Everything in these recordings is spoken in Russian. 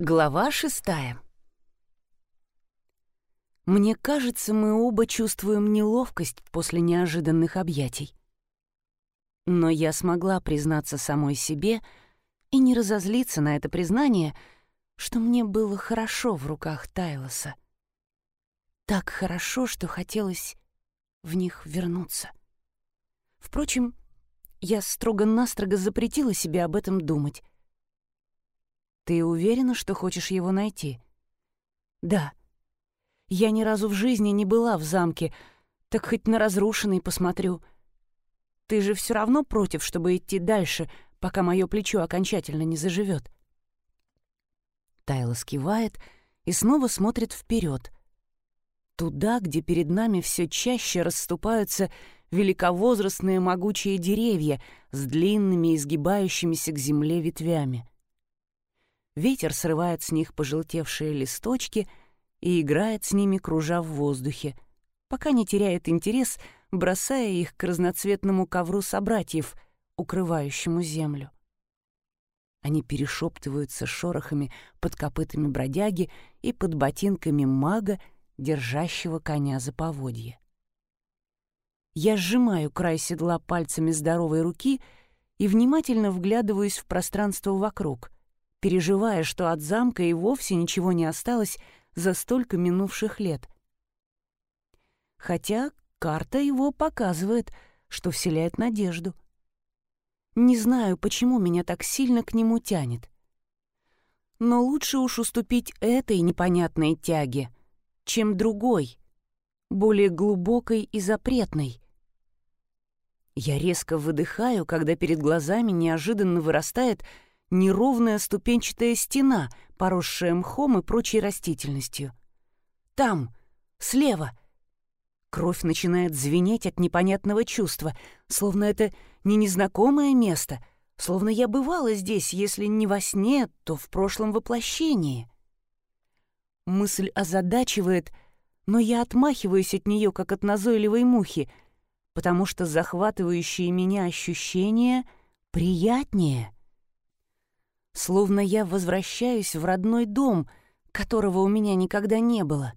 Глава шестая. Мне кажется, мы оба чувствуем неловкость после неожиданных объятий. Но я смогла признаться самой себе и не разозлиться на это признание, что мне было хорошо в руках Тайлоса. Так хорошо, что хотелось в них вернуться. Впрочем, я строго-настрого запретила себе об этом думать — «Ты уверена, что хочешь его найти?» «Да. Я ни разу в жизни не была в замке, так хоть на разрушенный посмотрю. Ты же все равно против, чтобы идти дальше, пока мое плечо окончательно не заживет. Тайла скивает и снова смотрит вперед, туда, где перед нами все чаще расступаются великовозрастные могучие деревья с длинными изгибающимися к земле ветвями. Ветер срывает с них пожелтевшие листочки и играет с ними, кружа в воздухе, пока не теряет интерес, бросая их к разноцветному ковру собратьев, укрывающему землю. Они перешептываются шорохами под копытами бродяги и под ботинками мага, держащего коня за поводье. Я сжимаю край седла пальцами здоровой руки и внимательно вглядываюсь в пространство вокруг — переживая, что от замка и вовсе ничего не осталось за столько минувших лет. Хотя карта его показывает, что вселяет надежду. Не знаю, почему меня так сильно к нему тянет. Но лучше уж уступить этой непонятной тяге, чем другой, более глубокой и запретной. Я резко выдыхаю, когда перед глазами неожиданно вырастает — неровная ступенчатая стена, поросшая мхом и прочей растительностью. Там, слева. Кровь начинает звенеть от непонятного чувства, словно это не незнакомое место, словно я бывала здесь, если не во сне, то в прошлом воплощении. Мысль озадачивает, но я отмахиваюсь от нее, как от назойливой мухи, потому что захватывающие меня ощущения приятнее — словно я возвращаюсь в родной дом, которого у меня никогда не было.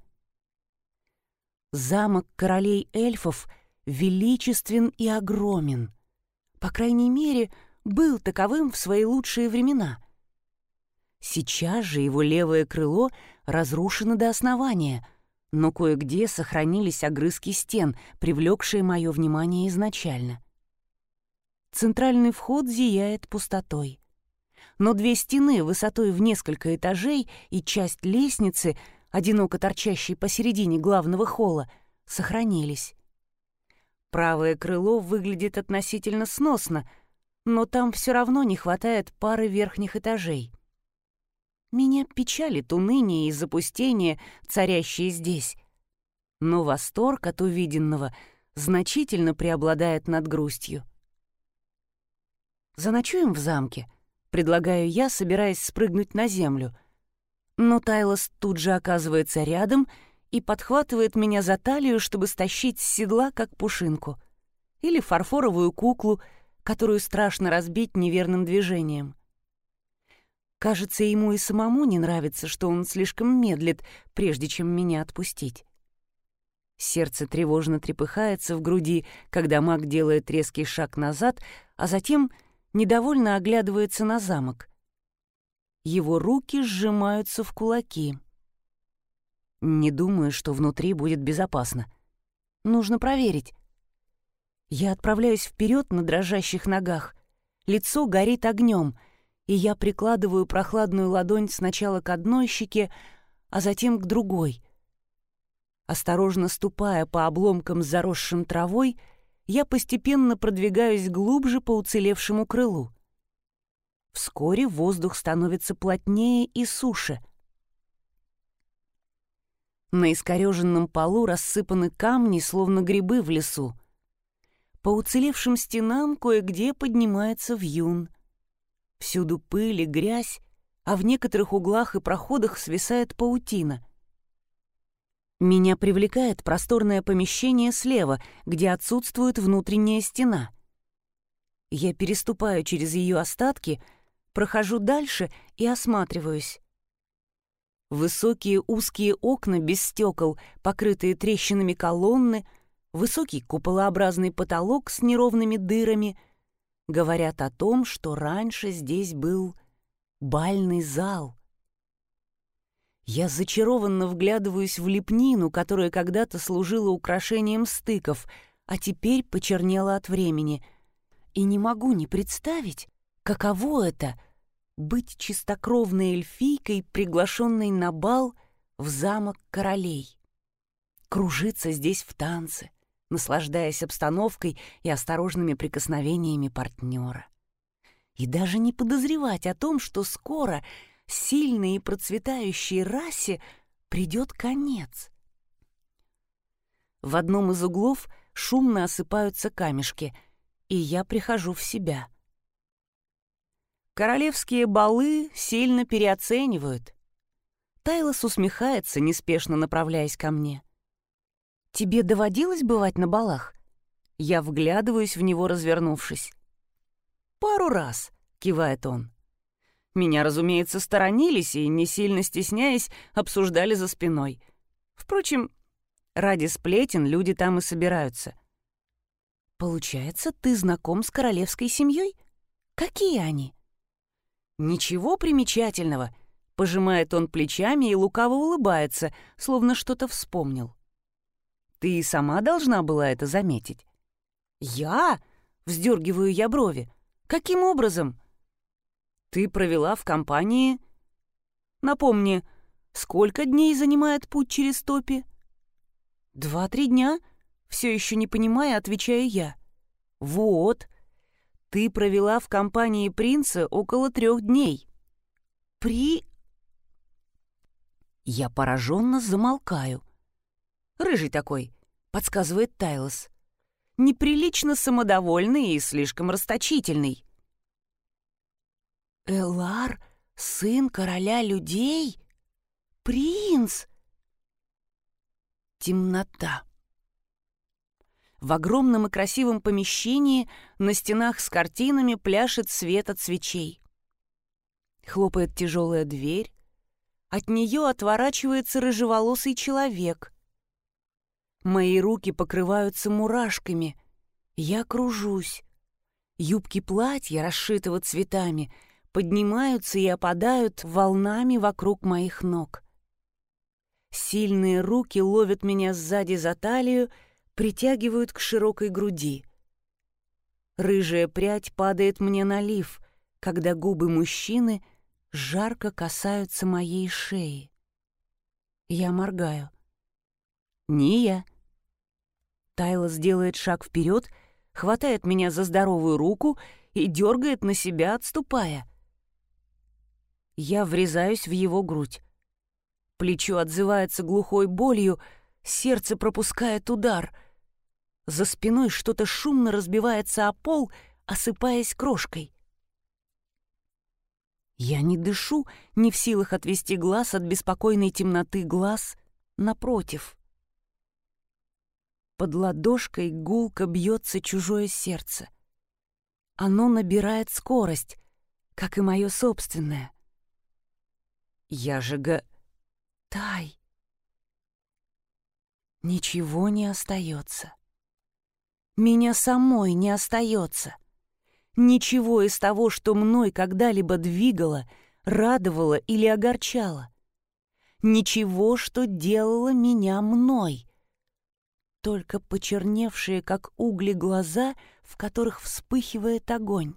Замок королей эльфов величествен и огромен. По крайней мере, был таковым в свои лучшие времена. Сейчас же его левое крыло разрушено до основания, но кое-где сохранились огрызки стен, привлекшие мое внимание изначально. Центральный вход зияет пустотой но две стены высотой в несколько этажей и часть лестницы, одиноко торчащей посередине главного холла, сохранились. Правое крыло выглядит относительно сносно, но там все равно не хватает пары верхних этажей. Меня печалит уныние и запустение, царящие здесь. Но восторг от увиденного значительно преобладает над грустью. Заночуем в замке — предлагаю я, собираясь спрыгнуть на землю. Но Тайлос тут же оказывается рядом и подхватывает меня за талию, чтобы стащить с седла, как пушинку. Или фарфоровую куклу, которую страшно разбить неверным движением. Кажется, ему и самому не нравится, что он слишком медлит, прежде чем меня отпустить. Сердце тревожно трепыхается в груди, когда маг делает резкий шаг назад, а затем недовольно оглядывается на замок. Его руки сжимаются в кулаки. Не думаю, что внутри будет безопасно. Нужно проверить. Я отправляюсь вперед на дрожащих ногах. Лицо горит огнем, и я прикладываю прохладную ладонь сначала к одной щеке, а затем к другой. Осторожно ступая по обломкам заросшим травой, я постепенно продвигаюсь глубже по уцелевшему крылу. Вскоре воздух становится плотнее и суше. На искореженном полу рассыпаны камни, словно грибы в лесу. По уцелевшим стенам кое-где поднимается вьюн. Всюду пыль и грязь, а в некоторых углах и проходах свисает паутина — меня привлекает просторное помещение слева, где отсутствует внутренняя стена. Я переступаю через ее остатки, прохожу дальше и осматриваюсь. Высокие узкие окна без стекол, покрытые трещинами колонны, высокий куполообразный потолок с неровными дырами говорят о том, что раньше здесь был бальный зал. Я зачарованно вглядываюсь в лепнину, которая когда-то служила украшением стыков, а теперь почернела от времени, и не могу не представить, каково это — быть чистокровной эльфийкой, приглашенной на бал в замок королей. Кружиться здесь в танце, наслаждаясь обстановкой и осторожными прикосновениями партнера. И даже не подозревать о том, что скоро сильной и процветающей расе придет конец. В одном из углов шумно осыпаются камешки, и я прихожу в себя — Королевские балы сильно переоценивают. Тайлос усмехается, неспешно направляясь ко мне. «Тебе доводилось бывать на балах?» Я вглядываюсь в него, развернувшись. «Пару раз», — кивает он. Меня, разумеется, сторонились и, не сильно стесняясь, обсуждали за спиной. Впрочем, ради сплетен люди там и собираются. «Получается, ты знаком с королевской семьей? Какие они?» «Ничего примечательного», — пожимает он плечами и лукаво улыбается, словно что-то вспомнил. «Ты и сама должна была это заметить». «Я?» — вздергиваю я брови. «Каким образом?» «Ты провела в компании...» «Напомни, сколько дней занимает путь через топи?» «Два-три дня», — все еще не понимая, отвечаю я. «Вот», ты провела в компании принца около трех дней. При... Я пораженно замолкаю. Рыжий такой, подсказывает Тайлос. Неприлично самодовольный и слишком расточительный. Элар, сын короля людей? Принц! Темнота. В огромном и красивом помещении на стенах с картинами пляшет свет от свечей. Хлопает тяжелая дверь. От нее отворачивается рыжеволосый человек. Мои руки покрываются мурашками. Я кружусь. Юбки платья, расшитого цветами, поднимаются и опадают волнами вокруг моих ног. Сильные руки ловят меня сзади за талию притягивают к широкой груди. Рыжая прядь падает мне на лиф, когда губы мужчины жарко касаются моей шеи. Я моргаю. Не я. Тайлос делает шаг вперед, хватает меня за здоровую руку и дергает на себя, отступая. Я врезаюсь в его грудь. Плечо отзывается глухой болью, сердце пропускает удар — за спиной что-то шумно разбивается о пол, осыпаясь крошкой. Я не дышу, не в силах отвести глаз от беспокойной темноты глаз напротив. Под ладошкой гулко бьется чужое сердце. Оно набирает скорость, как и мое собственное. Я же га... Тай. Ничего не остается меня самой не остается. Ничего из того, что мной когда-либо двигало, радовало или огорчало. Ничего, что делало меня мной. Только почерневшие, как угли, глаза, в которых вспыхивает огонь.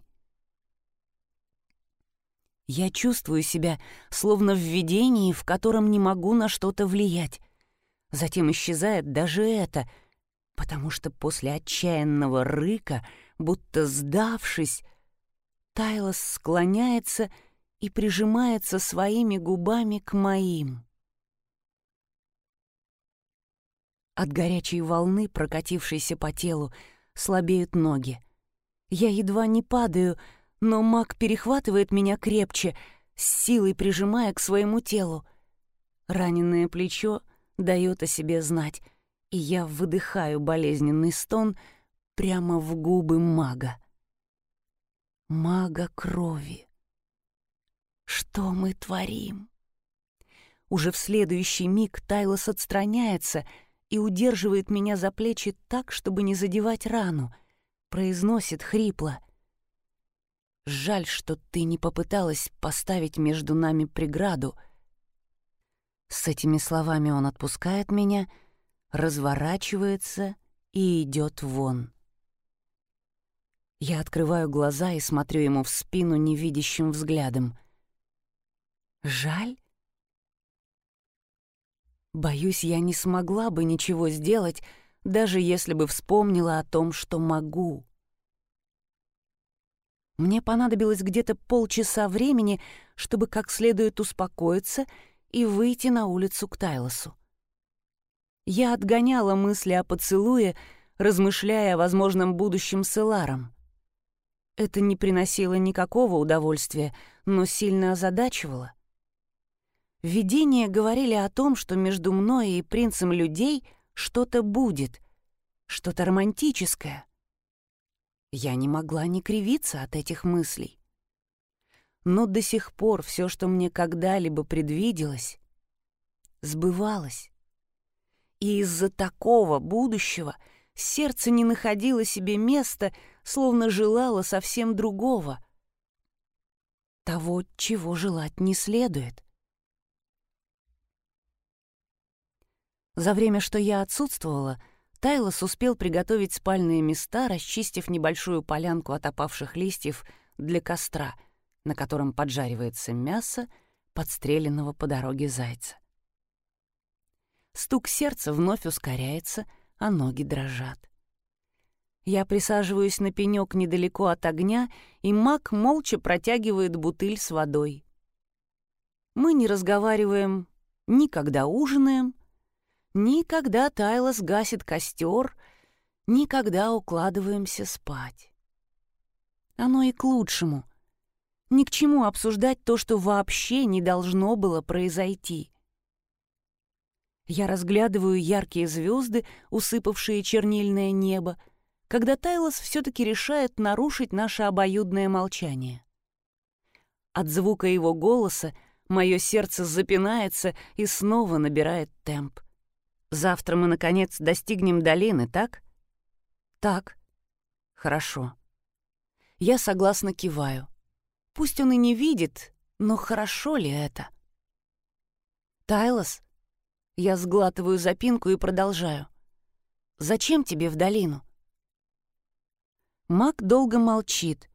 Я чувствую себя словно в видении, в котором не могу на что-то влиять. Затем исчезает даже это — потому что после отчаянного рыка, будто сдавшись, Тайлос склоняется и прижимается своими губами к моим. От горячей волны, прокатившейся по телу, слабеют ноги. Я едва не падаю, но маг перехватывает меня крепче, с силой прижимая к своему телу. Раненое плечо дает о себе знать и я выдыхаю болезненный стон прямо в губы мага. Мага крови. Что мы творим? Уже в следующий миг Тайлос отстраняется и удерживает меня за плечи так, чтобы не задевать рану. Произносит хрипло. «Жаль, что ты не попыталась поставить между нами преграду». С этими словами он отпускает меня, разворачивается и идет вон. Я открываю глаза и смотрю ему в спину невидящим взглядом. «Жаль?» Боюсь, я не смогла бы ничего сделать, даже если бы вспомнила о том, что могу. Мне понадобилось где-то полчаса времени, чтобы как следует успокоиться и выйти на улицу к Тайлосу. Я отгоняла мысли о поцелуе, размышляя о возможном будущем с Эларом. Это не приносило никакого удовольствия, но сильно озадачивало. Видения говорили о том, что между мной и принцем людей что-то будет, что-то романтическое. Я не могла не кривиться от этих мыслей. Но до сих пор все, что мне когда-либо предвиделось, сбывалось. И из-за такого будущего сердце не находило себе места, словно желало совсем другого. Того, чего желать не следует. За время, что я отсутствовала, Тайлос успел приготовить спальные места, расчистив небольшую полянку от опавших листьев для костра, на котором поджаривается мясо, подстреленного по дороге зайца. Стук сердца вновь ускоряется, а ноги дрожат. Я присаживаюсь на пенек недалеко от огня, и маг молча протягивает бутыль с водой. Мы не разговариваем ни когда ужинаем, Никогда Тайлос гасит костер, никогда укладываемся спать. Оно и к лучшему. Ни к чему обсуждать то, что вообще не должно было произойти. Я разглядываю яркие звезды, усыпавшие чернильное небо, когда Тайлос все-таки решает нарушить наше обоюдное молчание. От звука его голоса мое сердце запинается и снова набирает темп. Завтра мы, наконец, достигнем долины, так? Так. Хорошо. Я согласно киваю. Пусть он и не видит, но хорошо ли это? Тайлос? Я сглатываю запинку и продолжаю. Зачем тебе в долину? Мак долго молчит.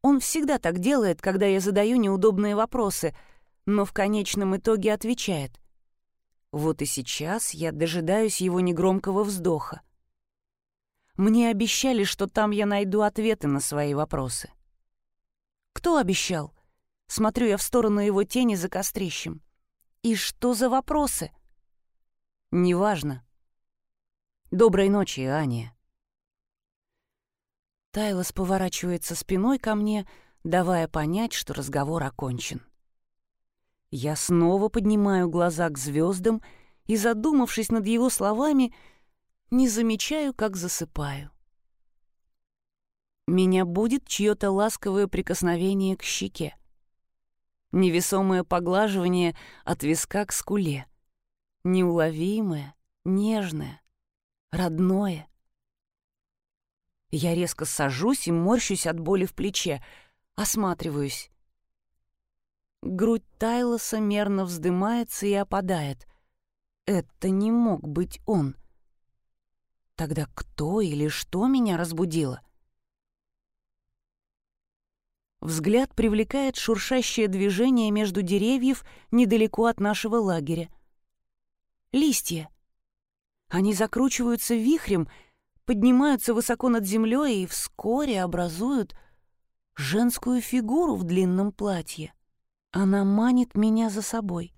Он всегда так делает, когда я задаю неудобные вопросы, но в конечном итоге отвечает. Вот и сейчас я дожидаюсь его негромкого вздоха. Мне обещали, что там я найду ответы на свои вопросы. Кто обещал? Смотрю я в сторону его тени за кострищем. И что за вопросы? Неважно. Доброй ночи, Аня. Тайлос поворачивается спиной ко мне, давая понять, что разговор окончен. Я снова поднимаю глаза к звездам и, задумавшись над его словами, не замечаю, как засыпаю. Меня будет чье-то ласковое прикосновение к щеке. Невесомое поглаживание от виска к скуле. Неуловимое, нежное, родное. Я резко сажусь и морщусь от боли в плече, осматриваюсь. Грудь Тайлоса мерно вздымается и опадает. Это не мог быть он. Тогда кто или что меня разбудило? Взгляд привлекает шуршащее движение между деревьев недалеко от нашего лагеря. Листья. Они закручиваются вихрем, поднимаются высоко над землей и вскоре образуют женскую фигуру в длинном платье. Она манит меня за собой.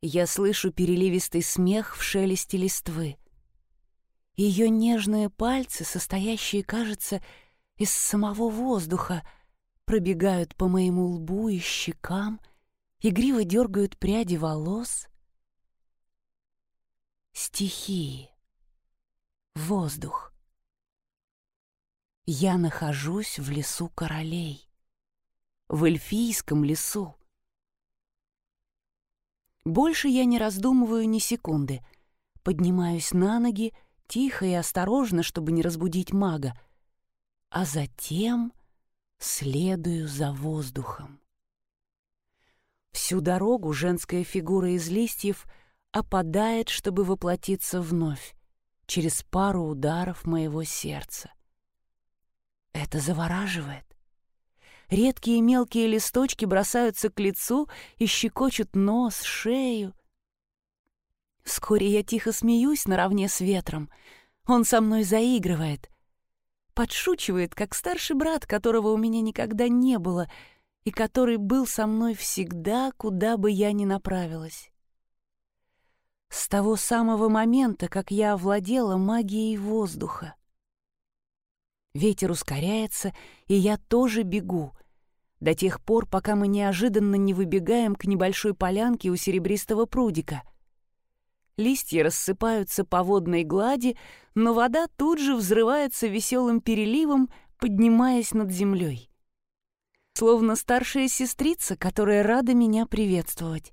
Я слышу переливистый смех в шелесте листвы. Ее нежные пальцы, состоящие, кажется, из самого воздуха, пробегают по моему лбу и щекам, игриво дергают пряди волос. Стихии. Воздух. Я нахожусь в лесу королей в эльфийском лесу. Больше я не раздумываю ни секунды. Поднимаюсь на ноги, тихо и осторожно, чтобы не разбудить мага, а затем следую за воздухом. Всю дорогу женская фигура из листьев опадает, чтобы воплотиться вновь, через пару ударов моего сердца. Это завораживает. Редкие мелкие листочки бросаются к лицу и щекочут нос, шею. Вскоре я тихо смеюсь наравне с ветром. Он со мной заигрывает. Подшучивает, как старший брат, которого у меня никогда не было и который был со мной всегда, куда бы я ни направилась. С того самого момента, как я овладела магией воздуха. Ветер ускоряется, и я тоже бегу, до тех пор, пока мы неожиданно не выбегаем к небольшой полянке у серебристого прудика. Листья рассыпаются по водной глади, но вода тут же взрывается веселым переливом, поднимаясь над землей. Словно старшая сестрица, которая рада меня приветствовать.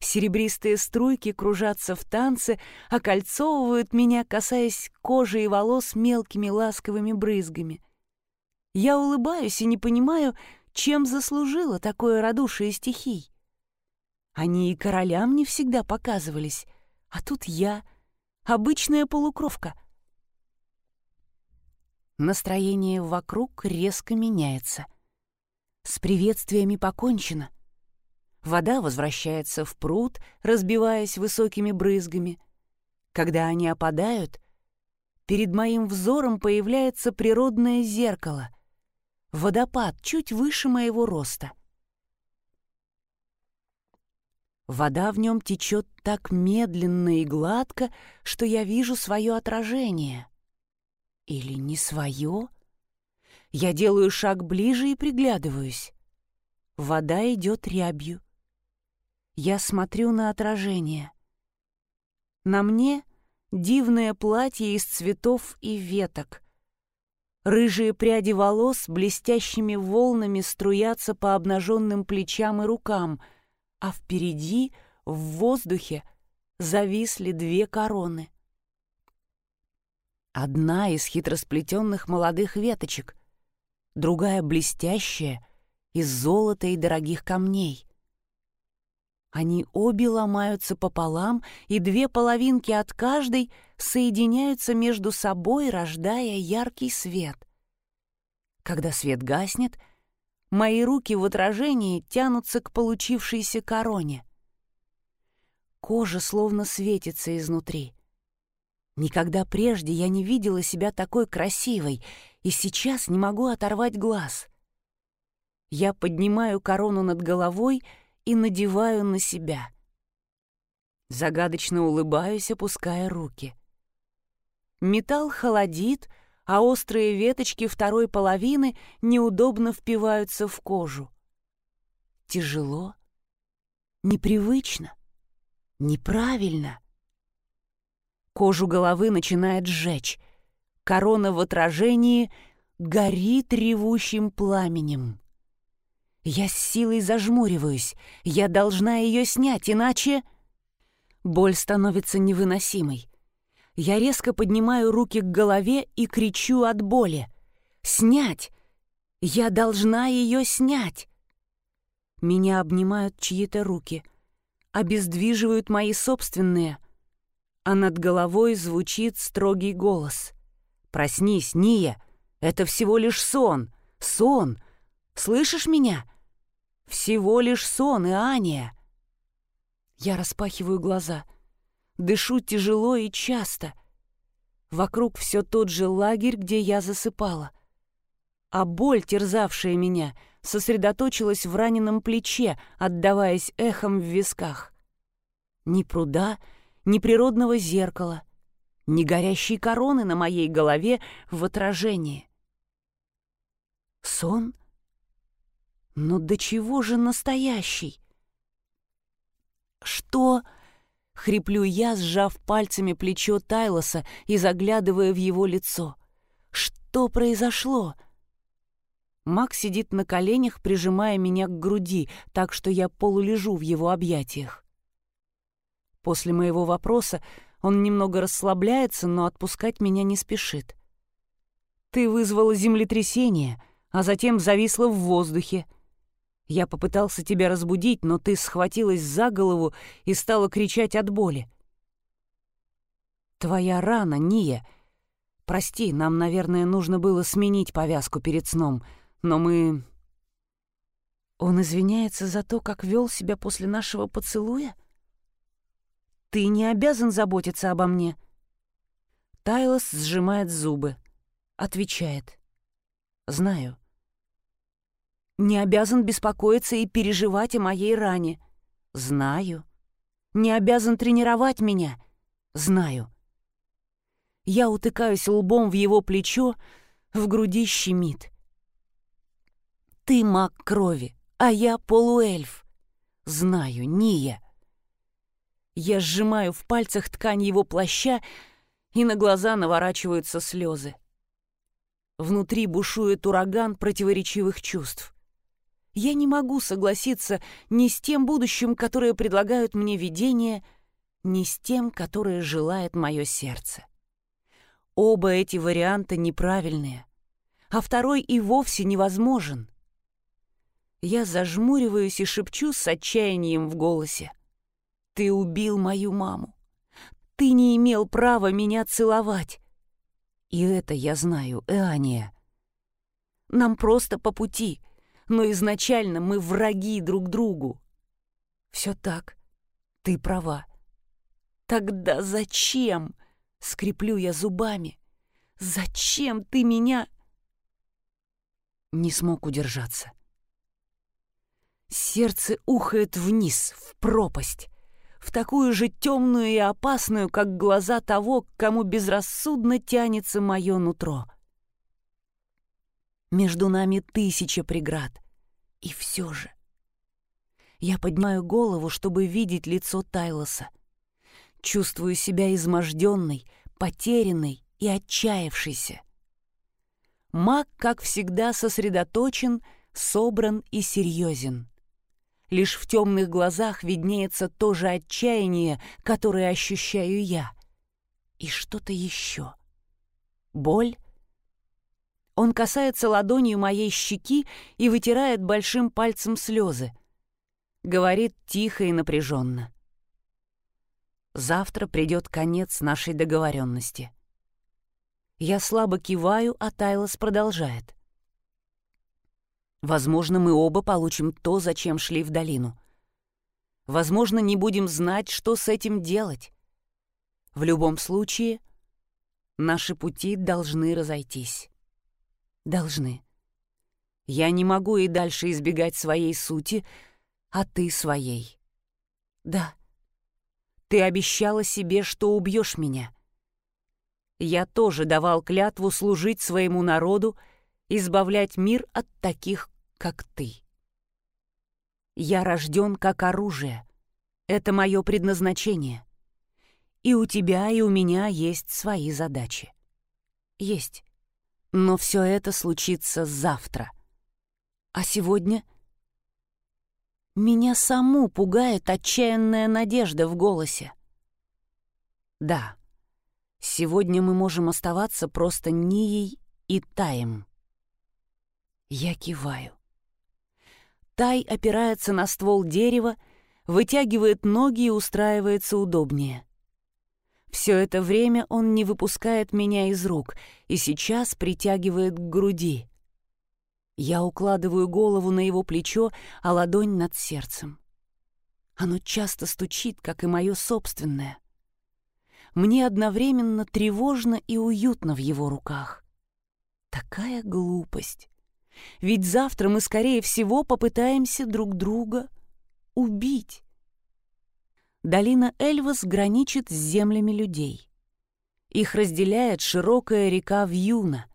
Серебристые струйки кружатся в танце, окольцовывают меня, касаясь кожи и волос мелкими ласковыми брызгами. Я улыбаюсь и не понимаю, чем заслужила такое радушие стихий. Они и королям не всегда показывались, а тут я, обычная полукровка. Настроение вокруг резко меняется. С приветствиями покончено. Вода возвращается в пруд, разбиваясь высокими брызгами. Когда они опадают, перед моим взором появляется природное зеркало — водопад чуть выше моего роста. Вода в нем течет так медленно и гладко, что я вижу свое отражение. Или не свое? Я делаю шаг ближе и приглядываюсь. Вода идет рябью. Я смотрю на отражение. На мне дивное платье из цветов и веток — Рыжие пряди волос блестящими волнами струятся по обнаженным плечам и рукам, а впереди, в воздухе, зависли две короны. Одна из хитросплетенных молодых веточек, другая блестящая, из золота и дорогих камней. Они обе ломаются пополам, и две половинки от каждой соединяются между собой, рождая яркий свет. Когда свет гаснет, мои руки в отражении тянутся к получившейся короне. Кожа словно светится изнутри. Никогда прежде я не видела себя такой красивой, и сейчас не могу оторвать глаз. Я поднимаю корону над головой — и надеваю на себя. Загадочно улыбаюсь, опуская руки. Металл холодит, а острые веточки второй половины неудобно впиваются в кожу. Тяжело, непривычно, неправильно. Кожу головы начинает сжечь. Корона в отражении горит ревущим пламенем. Я с силой зажмуриваюсь. Я должна ее снять, иначе... Боль становится невыносимой. Я резко поднимаю руки к голове и кричу от боли. «Снять! Я должна ее снять!» Меня обнимают чьи-то руки, обездвиживают мои собственные, а над головой звучит строгий голос. «Проснись, Ния! Это всего лишь сон! Сон! Слышишь меня?» Всего лишь сон и Аня. Я распахиваю глаза. Дышу тяжело и часто. Вокруг все тот же лагерь, где я засыпала. А боль, терзавшая меня, сосредоточилась в раненом плече, отдаваясь эхом в висках. Ни пруда, ни природного зеркала, ни горящей короны на моей голове в отражении. Сон — но до чего же настоящий? Что? Хриплю я, сжав пальцами плечо Тайлоса и заглядывая в его лицо. Что произошло? Мак сидит на коленях, прижимая меня к груди, так что я полулежу в его объятиях. После моего вопроса он немного расслабляется, но отпускать меня не спешит. «Ты вызвала землетрясение, а затем зависла в воздухе. Я попытался тебя разбудить, но ты схватилась за голову и стала кричать от боли. Твоя рана, Ния. Прости, нам, наверное, нужно было сменить повязку перед сном, но мы... Он извиняется за то, как вел себя после нашего поцелуя? Ты не обязан заботиться обо мне. Тайлос сжимает зубы. Отвечает. Знаю. Не обязан беспокоиться и переживать о моей ране. Знаю. Не обязан тренировать меня. Знаю. Я утыкаюсь лбом в его плечо, в груди щемит. Ты маг крови, а я полуэльф. Знаю, не я. Я сжимаю в пальцах ткань его плаща, и на глаза наворачиваются слезы. Внутри бушует ураган противоречивых чувств. Я не могу согласиться ни с тем будущим, которое предлагают мне видения, ни с тем, которое желает мое сердце. Оба эти варианта неправильные, а второй и вовсе невозможен. Я зажмуриваюсь и шепчу с отчаянием в голосе. «Ты убил мою маму. Ты не имел права меня целовать. И это я знаю, Эания. Нам просто по пути, но изначально мы враги друг другу. Все так, ты права. Тогда зачем? Скреплю я зубами. Зачем ты меня? Не смог удержаться. Сердце ухает вниз, в пропасть, в такую же темную и опасную, как глаза того, к кому безрассудно тянется мое нутро. Между нами тысяча преград. И все же. Я поднимаю голову, чтобы видеть лицо Тайлоса. Чувствую себя изможденной, потерянной и отчаявшейся. Маг, как всегда, сосредоточен, собран и серьезен. Лишь в темных глазах виднеется то же отчаяние, которое ощущаю я. И что-то еще. Боль — он касается ладонью моей щеки и вытирает большим пальцем слезы. Говорит тихо и напряженно. Завтра придет конец нашей договоренности. Я слабо киваю, а Тайлос продолжает. Возможно, мы оба получим то, зачем шли в долину. Возможно, не будем знать, что с этим делать. В любом случае, наши пути должны разойтись. Должны. Я не могу и дальше избегать своей сути, а ты своей. Да. Ты обещала себе, что убьешь меня. Я тоже давал клятву служить своему народу, избавлять мир от таких, как ты. Я рожден как оружие. Это мое предназначение. И у тебя, и у меня есть свои задачи. Есть. Но все это случится завтра. А сегодня... Меня саму пугает отчаянная надежда в голосе. Да, сегодня мы можем оставаться просто Нией и Таем. Я киваю. Тай опирается на ствол дерева, вытягивает ноги и устраивается удобнее. Все это время он не выпускает меня из рук и сейчас притягивает к груди. Я укладываю голову на его плечо, а ладонь над сердцем. Оно часто стучит, как и мое собственное. Мне одновременно тревожно и уютно в его руках. Такая глупость. Ведь завтра мы, скорее всего, попытаемся друг друга убить. Долина Эльвас граничит с землями людей. Их разделяет широкая река Вьюна.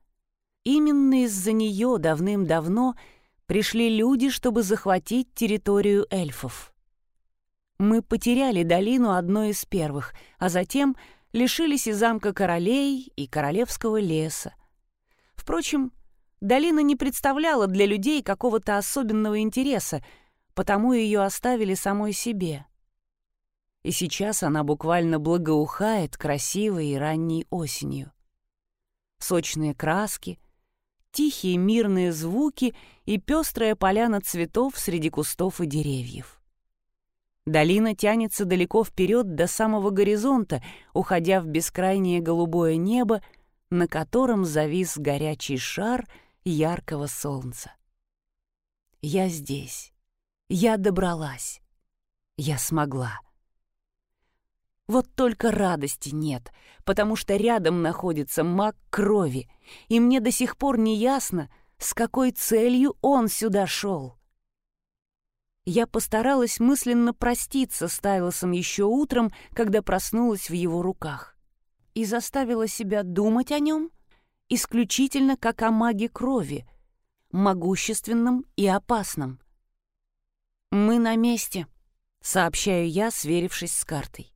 Именно из-за нее давным-давно пришли люди, чтобы захватить территорию эльфов. Мы потеряли долину одной из первых, а затем лишились и замка королей, и королевского леса. Впрочем, долина не представляла для людей какого-то особенного интереса, потому ее оставили самой себе — и сейчас она буквально благоухает красивой и ранней осенью. Сочные краски, тихие мирные звуки и пестрая поляна цветов среди кустов и деревьев. Долина тянется далеко вперед до самого горизонта, уходя в бескрайнее голубое небо, на котором завис горячий шар яркого солнца. Я здесь. Я добралась. Я смогла. Вот только радости нет, потому что рядом находится маг крови, и мне до сих пор не ясно, с какой целью он сюда шел. Я постаралась мысленно проститься с Тайлосом еще утром, когда проснулась в его руках, и заставила себя думать о нем исключительно как о маге крови, могущественном и опасном. «Мы на месте», — сообщаю я, сверившись с картой.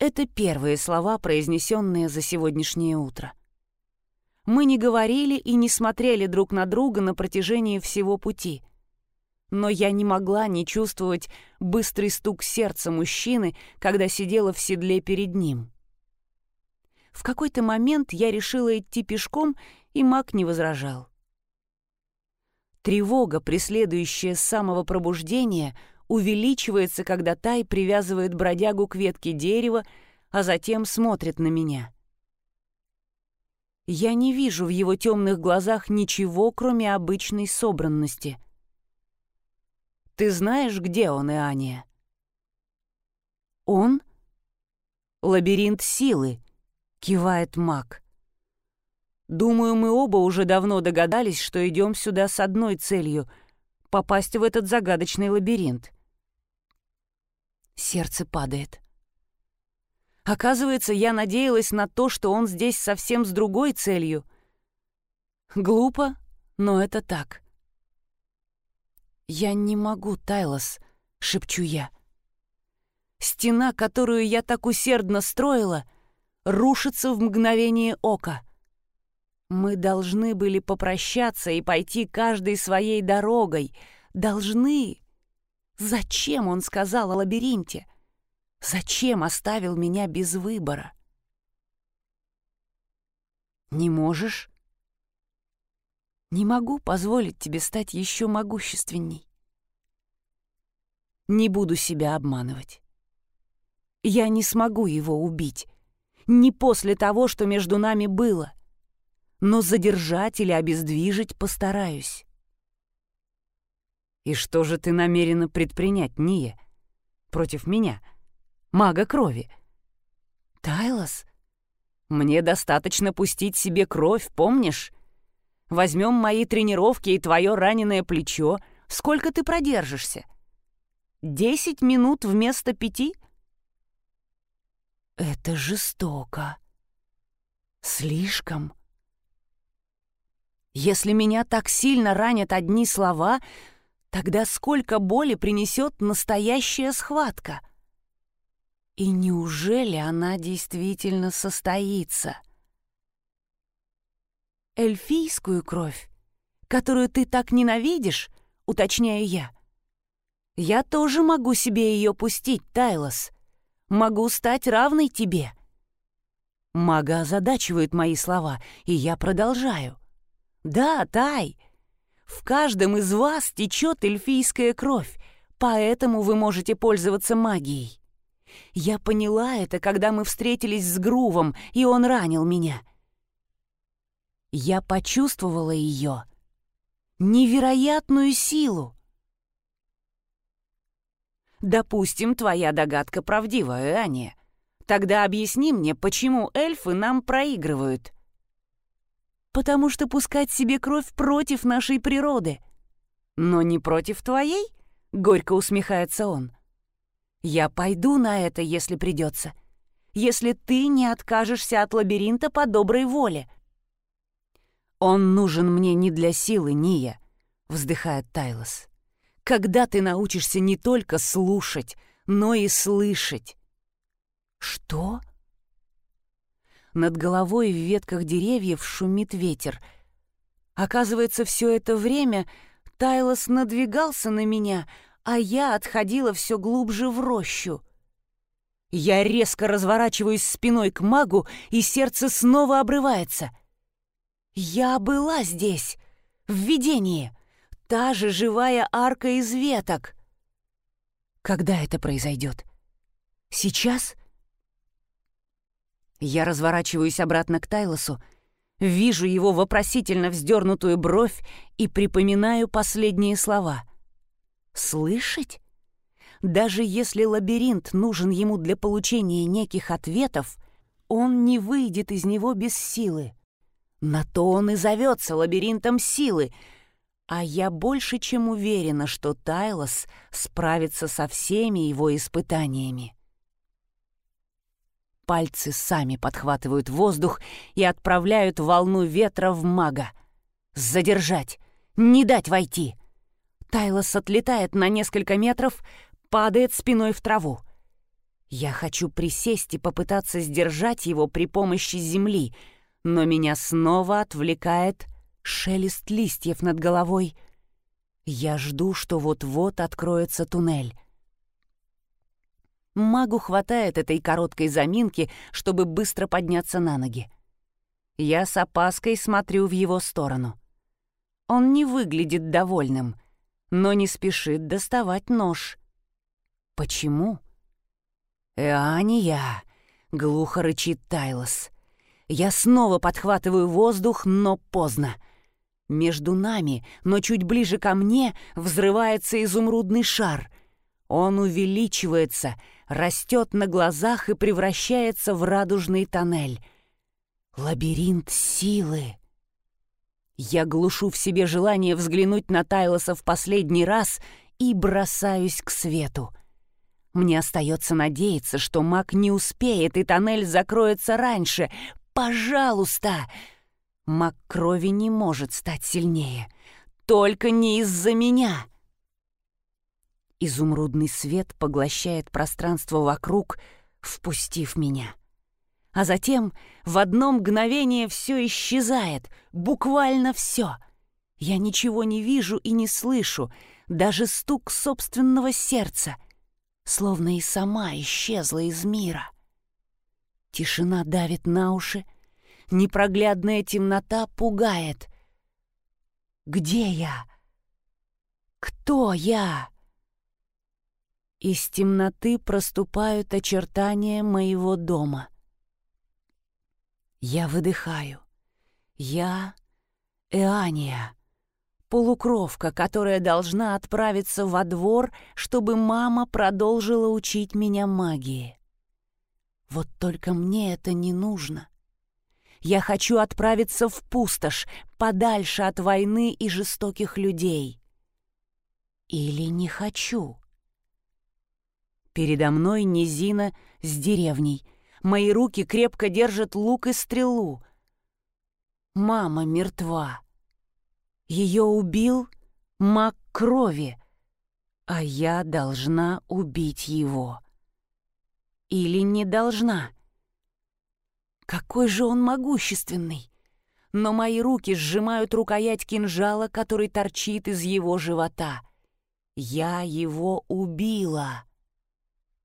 Это первые слова, произнесенные за сегодняшнее утро. Мы не говорили и не смотрели друг на друга на протяжении всего пути. Но я не могла не чувствовать быстрый стук сердца мужчины, когда сидела в седле перед ним. В какой-то момент я решила идти пешком, и маг не возражал. Тревога, преследующая с самого пробуждения, увеличивается, когда Тай привязывает бродягу к ветке дерева, а затем смотрит на меня. Я не вижу в его темных глазах ничего, кроме обычной собранности. «Ты знаешь, где он, Иания?» «Он?» «Лабиринт силы», — кивает маг. «Думаю, мы оба уже давно догадались, что идем сюда с одной целью — попасть в этот загадочный лабиринт. Сердце падает. Оказывается, я надеялась на то, что он здесь совсем с другой целью. Глупо, но это так. «Я не могу, Тайлос», — шепчу я. Стена, которую я так усердно строила, рушится в мгновение ока. Мы должны были попрощаться и пойти каждой своей дорогой. Должны. Зачем он сказал о лабиринте? Зачем оставил меня без выбора? Не можешь? Не могу позволить тебе стать еще могущественней. Не буду себя обманывать. Я не смогу его убить. Не после того, что между нами было. Но задержать или обездвижить постараюсь. «И что же ты намерена предпринять, Ния? Против меня, мага крови?» «Тайлос, мне достаточно пустить себе кровь, помнишь? Возьмем мои тренировки и твое раненое плечо. Сколько ты продержишься? Десять минут вместо пяти?» «Это жестоко. Слишком». Если меня так сильно ранят одни слова, Тогда сколько боли принесет настоящая схватка? И неужели она действительно состоится? Эльфийскую кровь, которую ты так ненавидишь, уточняю я. Я тоже могу себе ее пустить, Тайлос. Могу стать равной тебе. Мага озадачивает мои слова, и я продолжаю. Да, Тай, — в каждом из вас течет эльфийская кровь, поэтому вы можете пользоваться магией. Я поняла это, когда мы встретились с Грувом, и он ранил меня. Я почувствовала ее. Невероятную силу. Допустим, твоя догадка правдивая, Аня. Тогда объясни мне, почему эльфы нам проигрывают потому что пускать себе кровь против нашей природы. Но не против твоей, — горько усмехается он. Я пойду на это, если придется, если ты не откажешься от лабиринта по доброй воле. Он нужен мне не для силы, Ния, — вздыхает Тайлос. Когда ты научишься не только слушать, но и слышать? Что? Над головой в ветках деревьев шумит ветер. Оказывается, все это время Тайлос надвигался на меня, а я отходила все глубже в рощу. Я резко разворачиваюсь спиной к магу, и сердце снова обрывается. Я была здесь, в видении, та же живая арка из веток. Когда это произойдет? Сейчас? Я разворачиваюсь обратно к Тайлосу, вижу его вопросительно вздернутую бровь и припоминаю последние слова. «Слышать?» Даже если лабиринт нужен ему для получения неких ответов, он не выйдет из него без силы. На то он и зовется лабиринтом силы. А я больше чем уверена, что Тайлос справится со всеми его испытаниями. Пальцы сами подхватывают воздух и отправляют волну ветра в мага. Задержать, не дать войти. Тайлос отлетает на несколько метров, падает спиной в траву. Я хочу присесть и попытаться сдержать его при помощи земли, но меня снова отвлекает шелест листьев над головой. Я жду, что вот-вот откроется туннель. Магу хватает этой короткой заминки, чтобы быстро подняться на ноги. Я с опаской смотрю в его сторону. Он не выглядит довольным, но не спешит доставать нож. Почему? «Эания!» — глухо рычит Тайлос. Я снова подхватываю воздух, но поздно. Между нами, но чуть ближе ко мне, взрывается изумрудный шар. Он увеличивается, растет на глазах и превращается в радужный тоннель. Лабиринт силы. Я глушу в себе желание взглянуть на Тайлоса в последний раз и бросаюсь к свету. Мне остается надеяться, что маг не успеет, и тоннель закроется раньше. Пожалуйста! Маг крови не может стать сильнее. Только не из-за меня. Изумрудный свет поглощает пространство вокруг, впустив меня. А затем в одно мгновение все исчезает, буквально все. Я ничего не вижу и не слышу, даже стук собственного сердца — словно и сама исчезла из мира. Тишина давит на уши, непроглядная темнота пугает. Где я? Кто я? Из темноты проступают очертания моего дома. Я выдыхаю. Я Эания полукровка, которая должна отправиться во двор, чтобы мама продолжила учить меня магии. Вот только мне это не нужно. Я хочу отправиться в пустошь, подальше от войны и жестоких людей. Или не хочу. Передо мной низина с деревней. Мои руки крепко держат лук и стрелу. Мама мертва. Ее убил маг крови, а я должна убить его. Или не должна? Какой же он могущественный! Но мои руки сжимают рукоять кинжала, который торчит из его живота. Я его убила.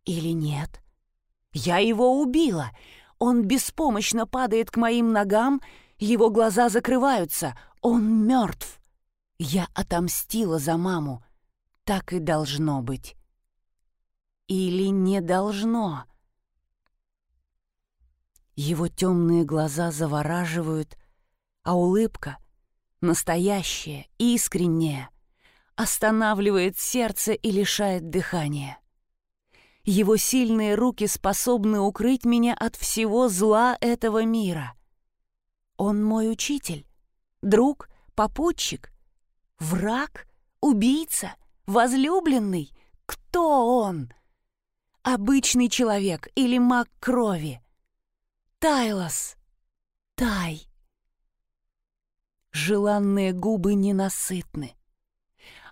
Или нет? Я его убила. Он беспомощно падает к моим ногам, его глаза закрываются, он мертв. Я отомстила за маму. Так и должно быть. Или не должно. Его темные глаза завораживают, а улыбка, настоящая, искренняя, останавливает сердце и лишает дыхания. Его сильные руки способны укрыть меня от всего зла этого мира. Он мой учитель, друг, попутчик, враг, убийца, возлюбленный. Кто он? Обычный человек или маг крови? Тайлос. Тай. Желанные губы ненасытны.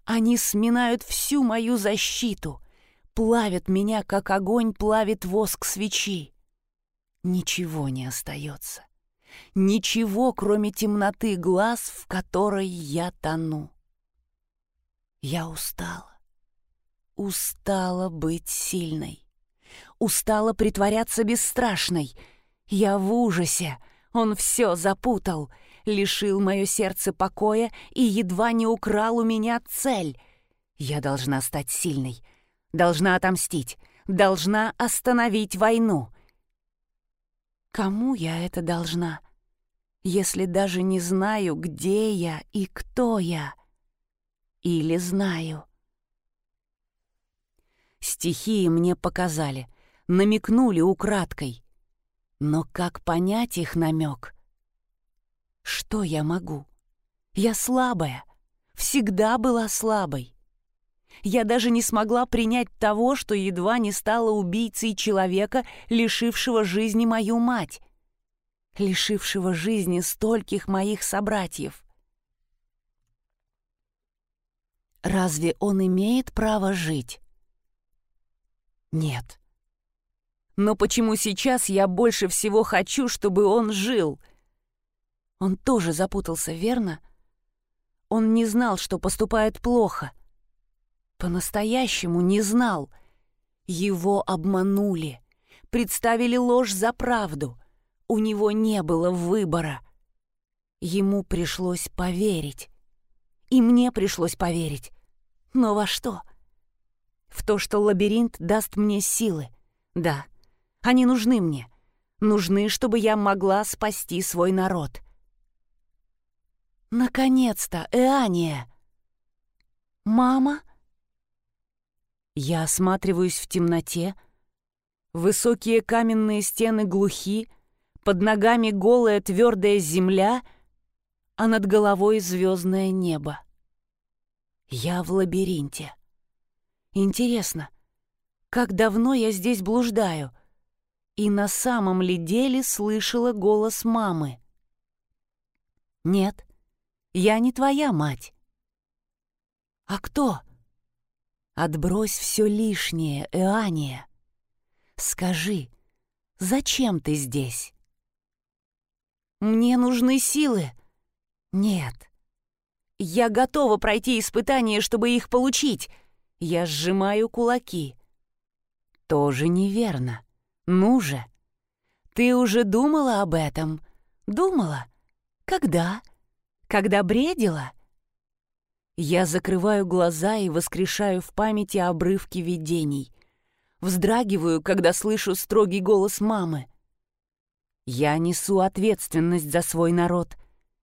Они сминают всю мою защиту, плавят меня, как огонь плавит воск свечи. Ничего не остается. Ничего, кроме темноты глаз, в которой я тону. Я устала. Устала быть сильной. устала притворяться бесстрашной. Я в ужасе. Он все запутал, лишил мое сердце покоя и едва не украл у меня цель. Я должна стать сильной, должна отомстить, должна остановить войну. Кому я это должна, если даже не знаю, где я и кто я? Или знаю? Стихии мне показали, намекнули украдкой. Но как понять их намек? Что я могу? Я слабая, всегда была слабой. Я даже не смогла принять того, что едва не стала убийцей человека, лишившего жизни мою мать, лишившего жизни стольких моих собратьев. Разве он имеет право жить? Нет. Но почему сейчас я больше всего хочу, чтобы он жил? Он тоже запутался, верно? Он не знал, что поступает плохо. По-настоящему не знал. Его обманули, представили ложь за правду. У него не было выбора. Ему пришлось поверить. И мне пришлось поверить. Но во что? — в то, что лабиринт даст мне силы. Да, они нужны мне. Нужны, чтобы я могла спасти свой народ. Наконец-то, Эания! Мама? Я осматриваюсь в темноте. Высокие каменные стены глухи, под ногами голая твердая земля, а над головой звездное небо. Я в лабиринте. Интересно, как давно я здесь блуждаю? И на самом ли деле слышала голос мамы? Нет, я не твоя мать. А кто? Отбрось все лишнее, Эания. Скажи, зачем ты здесь? Мне нужны силы. Нет. Я готова пройти испытание, чтобы их получить, я сжимаю кулаки. Тоже неверно. Ну же. Ты уже думала об этом? Думала? Когда? Когда бредила? Я закрываю глаза и воскрешаю в памяти обрывки видений. Вздрагиваю, когда слышу строгий голос мамы. Я несу ответственность за свой народ,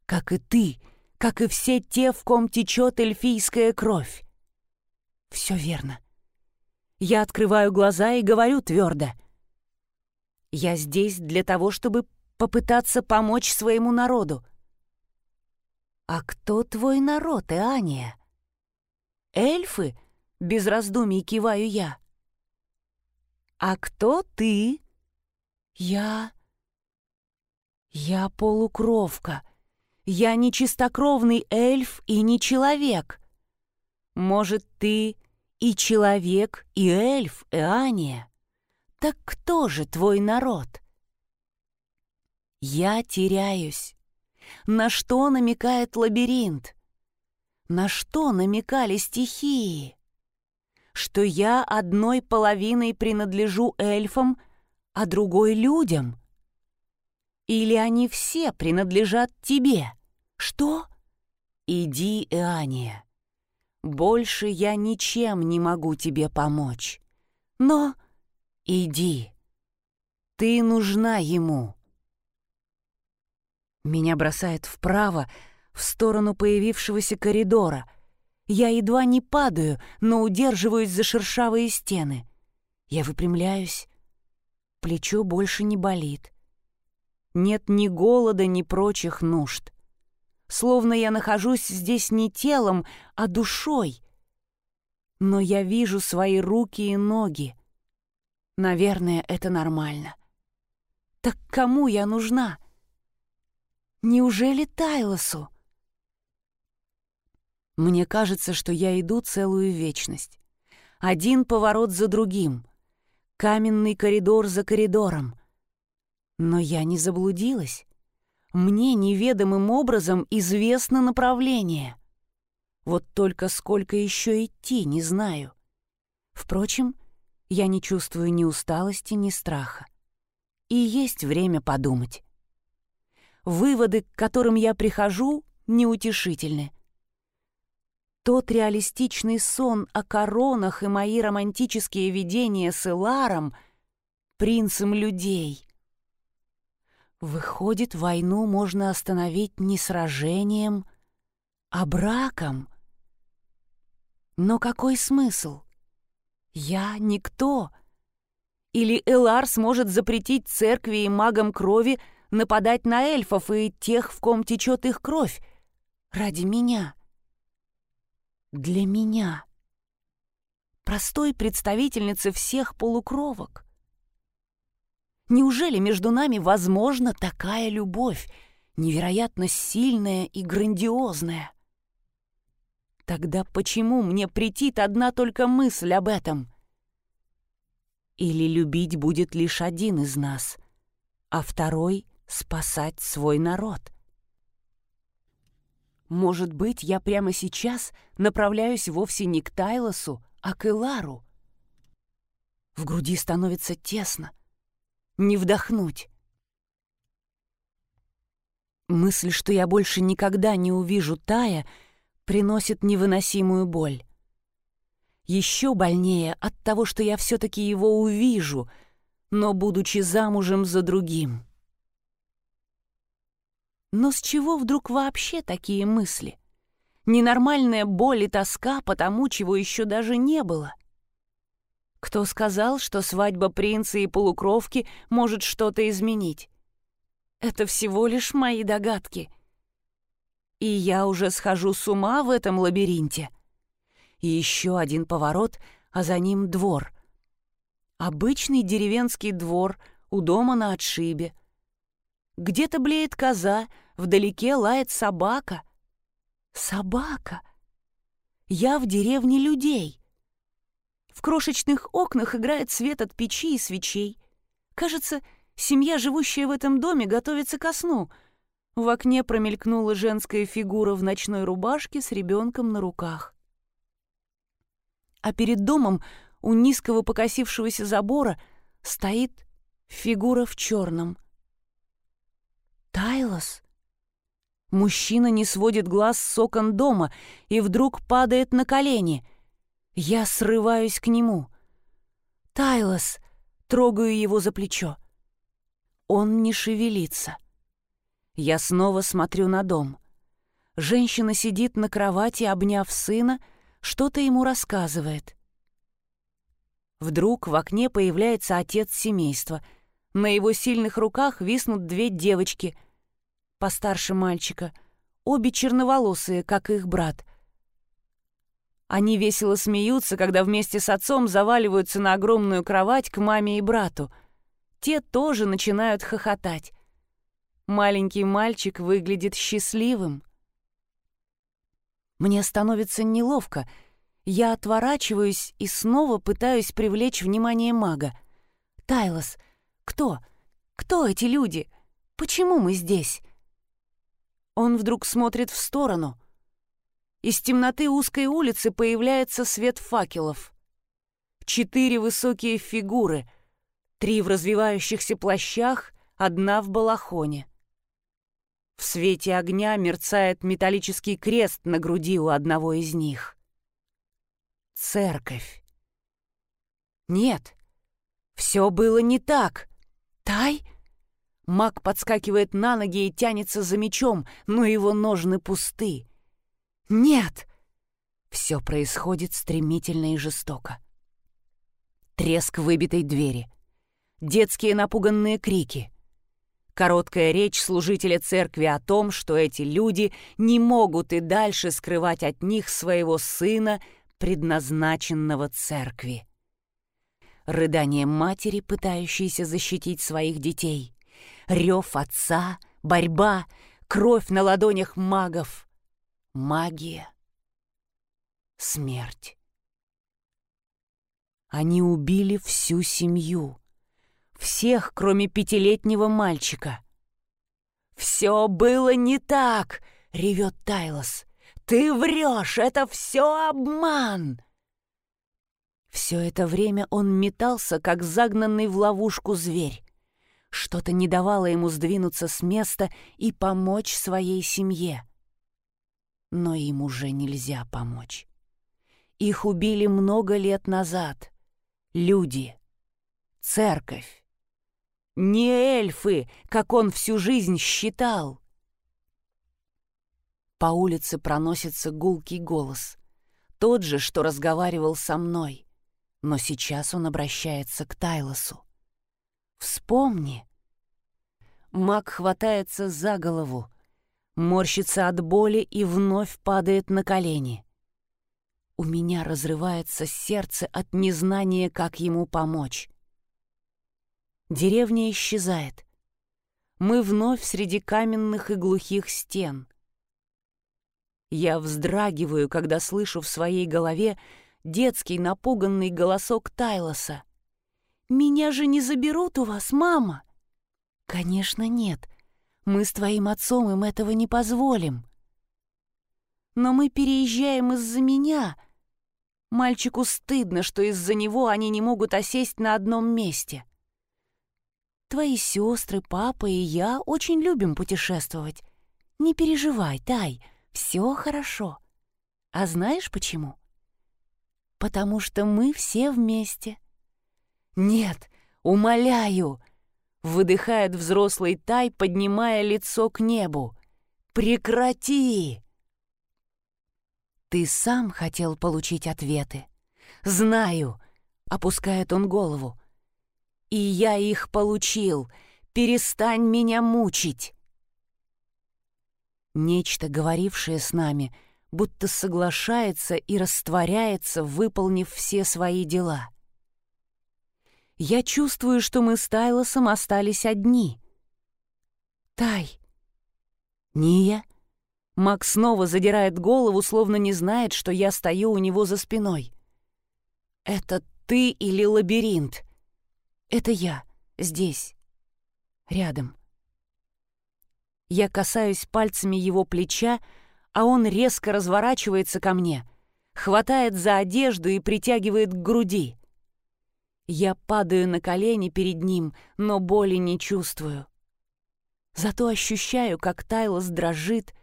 как и ты, как и все те, в ком течет эльфийская кровь. Все верно. Я открываю глаза и говорю твердо. Я здесь для того, чтобы попытаться помочь своему народу. А кто твой народ, Иания? Эльфы? Без раздумий киваю я. А кто ты? Я... Я полукровка. Я не чистокровный эльф и не человек. Может, ты и человек, и эльф, и Ания. Так кто же твой народ? Я теряюсь. На что намекает лабиринт? На что намекали стихии? Что я одной половиной принадлежу эльфам, а другой людям? Или они все принадлежат тебе? Что? Иди, Иания. Больше я ничем не могу тебе помочь. Но иди. Ты нужна ему. Меня бросает вправо, в сторону появившегося коридора. Я едва не падаю, но удерживаюсь за шершавые стены. Я выпрямляюсь. Плечо больше не болит. Нет ни голода, ни прочих нужд словно я нахожусь здесь не телом, а душой. Но я вижу свои руки и ноги. Наверное, это нормально. Так кому я нужна? Неужели Тайлосу? Мне кажется, что я иду целую вечность. Один поворот за другим. Каменный коридор за коридором. Но я не заблудилась. Мне неведомым образом известно направление. Вот только сколько еще идти, не знаю. Впрочем, Я не чувствую ни усталости, ни страха. И есть время подумать. Выводы, к которым я прихожу, неутешительны. Тот реалистичный сон о коронах и мои романтические видения с Эларом, принцем людей. Выходит, войну можно остановить не сражением, а браком. Но какой смысл? Я никто. Или Элар сможет запретить церкви и магам крови нападать на эльфов и тех, в ком течет их кровь, ради меня. Для меня. Простой представительницы всех полукровок. Неужели между нами возможна такая любовь, невероятно сильная и грандиозная? Тогда почему мне претит одна только мысль об этом? Или любить будет лишь один из нас, а второй — спасать свой народ? Может быть, я прямо сейчас направляюсь вовсе не к Тайлосу, а к Элару? В груди становится тесно. Не вдохнуть. Мысль, что я больше никогда не увижу Тая — приносит невыносимую боль. Еще больнее от того, что я все-таки его увижу, но будучи замужем за другим. Но с чего вдруг вообще такие мысли? Ненормальная боль и тоска по тому, чего еще даже не было. Кто сказал, что свадьба принца и полукровки может что-то изменить? Это всего лишь мои догадки — и я уже схожу с ума в этом лабиринте. Еще один поворот, а за ним двор. Обычный деревенский двор у дома на отшибе. Где-то блеет коза, вдалеке лает собака. Собака! Я в деревне людей. В крошечных окнах играет свет от печи и свечей. Кажется, семья, живущая в этом доме, готовится ко сну — в окне промелькнула женская фигура в ночной рубашке с ребенком на руках. А перед домом у низкого покосившегося забора стоит фигура в черном. Тайлос. Мужчина не сводит глаз с окон дома и вдруг падает на колени. Я срываюсь к нему. «Тайлос!» — трогаю его за плечо. Он не шевелится. Я снова смотрю на дом. Женщина сидит на кровати, обняв сына, что-то ему рассказывает. Вдруг в окне появляется отец семейства. На его сильных руках виснут две девочки, постарше мальчика, обе черноволосые, как их брат. Они весело смеются, когда вместе с отцом заваливаются на огромную кровать к маме и брату. Те тоже начинают хохотать. Маленький мальчик выглядит счастливым. Мне становится неловко. Я отворачиваюсь и снова пытаюсь привлечь внимание мага. «Тайлос, кто? Кто эти люди? Почему мы здесь?» Он вдруг смотрит в сторону. Из темноты узкой улицы появляется свет факелов. Четыре высокие фигуры, три в развивающихся плащах, одна в балахоне. В свете огня мерцает металлический крест на груди у одного из них. Церковь. Нет, все было не так. Тай? Маг подскакивает на ноги и тянется за мечом, но его ножны пусты. Нет! Все происходит стремительно и жестоко. Треск выбитой двери. Детские напуганные крики — Короткая речь служителя церкви о том, что эти люди не могут и дальше скрывать от них своего сына, предназначенного церкви. Рыдание матери, пытающейся защитить своих детей. Рев отца, борьба, кровь на ладонях магов. Магия. Смерть. Они убили всю семью. Всех, кроме пятилетнего мальчика. «Все было не так!» — ревет Тайлос. «Ты врешь! Это все обман!» Все это время он метался, как загнанный в ловушку зверь. Что-то не давало ему сдвинуться с места и помочь своей семье. Но им уже нельзя помочь. Их убили много лет назад. Люди. Церковь. Не эльфы, как он всю жизнь считал. По улице проносится гулкий голос. Тот же, что разговаривал со мной. Но сейчас он обращается к Тайлосу. «Вспомни». Маг хватается за голову, морщится от боли и вновь падает на колени. У меня разрывается сердце от незнания, как ему помочь. Деревня исчезает. Мы вновь среди каменных и глухих стен. Я вздрагиваю, когда слышу в своей голове детский напуганный голосок Тайлоса. «Меня же не заберут у вас, мама!» «Конечно, нет. Мы с твоим отцом им этого не позволим». «Но мы переезжаем из-за меня», Мальчику стыдно, что из-за него они не могут осесть на одном месте. Твои сестры, папа и я очень любим путешествовать. Не переживай, Тай, все хорошо. А знаешь почему? Потому что мы все вместе. Нет, умоляю, выдыхает взрослый Тай, поднимая лицо к небу. Прекрати! «Ты сам хотел получить ответы. Знаю», — опускает он голову. «И я их получил. Перестань меня мучить». Нечто, говорившее с нами, будто соглашается и растворяется, выполнив все свои дела. Я чувствую, что мы с Тайлосом остались одни. «Тай!» «Ния?» Макс снова задирает голову, словно не знает, что я стою у него за спиной. «Это ты или лабиринт?» «Это я, здесь, рядом». Я касаюсь пальцами его плеча, а он резко разворачивается ко мне, хватает за одежду и притягивает к груди. Я падаю на колени перед ним, но боли не чувствую. Зато ощущаю, как Тайлос дрожит,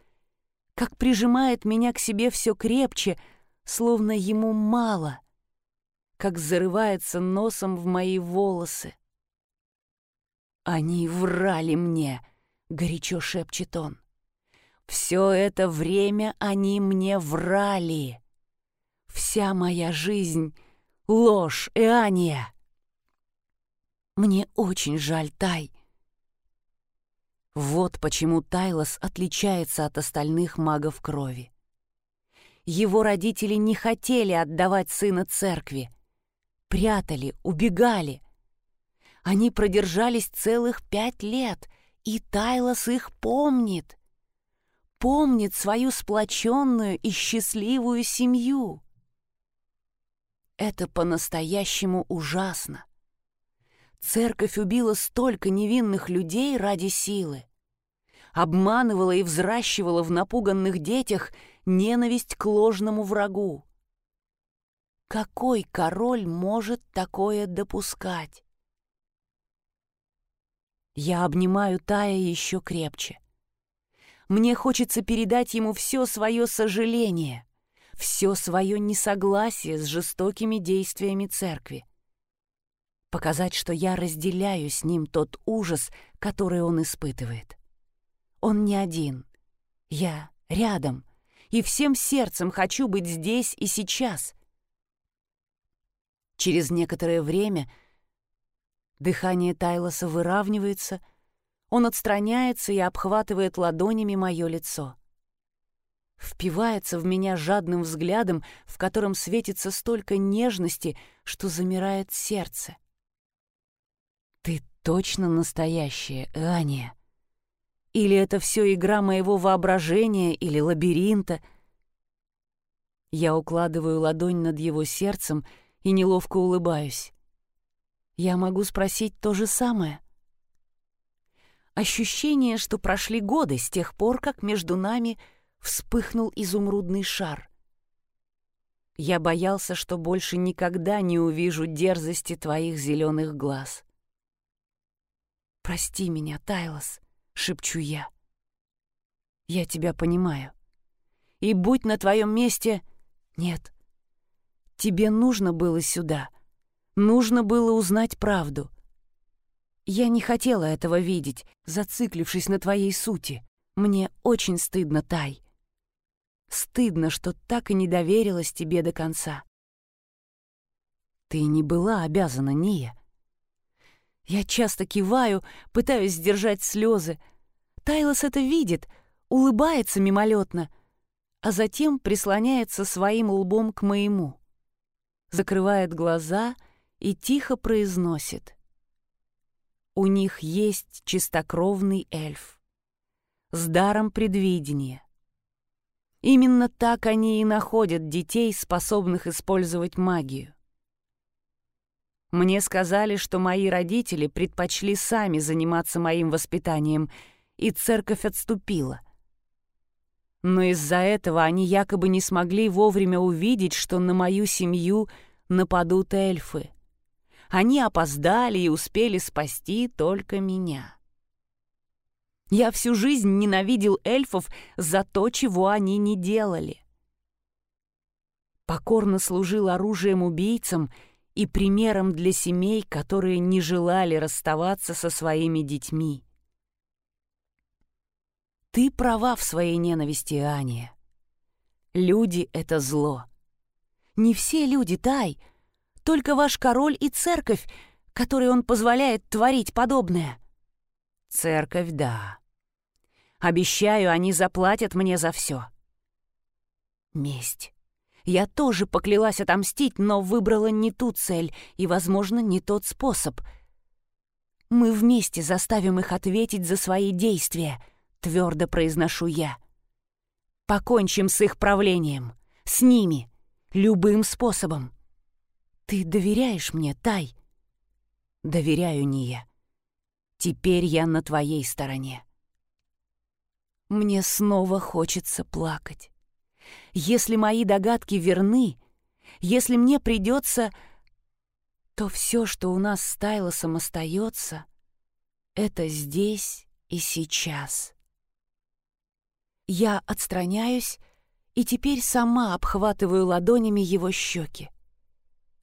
как прижимает меня к себе все крепче, словно ему мало, как зарывается носом в мои волосы. «Они врали мне», — горячо шепчет он. «Все это время они мне врали. Вся моя жизнь — ложь, Иания». «Мне очень жаль, Тай», вот почему Тайлос отличается от остальных магов крови. Его родители не хотели отдавать сына церкви. Прятали, убегали. Они продержались целых пять лет, и Тайлос их помнит. Помнит свою сплоченную и счастливую семью. Это по-настоящему ужасно. Церковь убила столько невинных людей ради силы обманывала и взращивала в напуганных детях ненависть к ложному врагу. Какой король может такое допускать? Я обнимаю Тая еще крепче. Мне хочется передать ему все свое сожаление, все свое несогласие с жестокими действиями церкви. Показать, что я разделяю с ним тот ужас, который он испытывает. Он не один. Я рядом. И всем сердцем хочу быть здесь и сейчас. Через некоторое время дыхание Тайлоса выравнивается, он отстраняется и обхватывает ладонями мое лицо. Впивается в меня жадным взглядом, в котором светится столько нежности, что замирает сердце. «Ты точно настоящая, Аня!» Или это все игра моего воображения или лабиринта? Я укладываю ладонь над его сердцем и неловко улыбаюсь. Я могу спросить то же самое. Ощущение, что прошли годы с тех пор, как между нами вспыхнул изумрудный шар. Я боялся, что больше никогда не увижу дерзости твоих зеленых глаз. «Прости меня, Тайлос», — шепчу я. «Я тебя понимаю. И будь на твоем месте...» «Нет. Тебе нужно было сюда. Нужно было узнать правду. Я не хотела этого видеть, зациклившись на твоей сути. Мне очень стыдно, Тай. Стыдно, что так и не доверилась тебе до конца. Ты не была обязана, Ния. Я часто киваю, пытаюсь сдержать слезы. Тайлос это видит, улыбается мимолетно, а затем прислоняется своим лбом к моему. Закрывает глаза и тихо произносит. У них есть чистокровный эльф. С даром предвидения. Именно так они и находят детей, способных использовать магию. Мне сказали, что мои родители предпочли сами заниматься моим воспитанием, и церковь отступила. Но из-за этого они якобы не смогли вовремя увидеть, что на мою семью нападут эльфы. Они опоздали и успели спасти только меня. Я всю жизнь ненавидел эльфов за то, чего они не делали. Покорно служил оружием убийцам и примером для семей, которые не желали расставаться со своими детьми. Ты права в своей ненависти, Ания. Люди — это зло. Не все люди, Тай, только ваш король и церковь, которой он позволяет творить подобное — Церковь, да. Обещаю, они заплатят мне за все. Месть. Я тоже поклялась отомстить, но выбрала не ту цель и, возможно, не тот способ. Мы вместе заставим их ответить за свои действия, твердо произношу я. Покончим с их правлением, с ними, любым способом. Ты доверяешь мне, Тай? Доверяю, Ния. Теперь я на твоей стороне. Мне снова хочется плакать. Если мои догадки верны, если мне придется, то все, что у нас с Тайлосом остается, это здесь и сейчас. Я отстраняюсь и теперь сама обхватываю ладонями его щеки.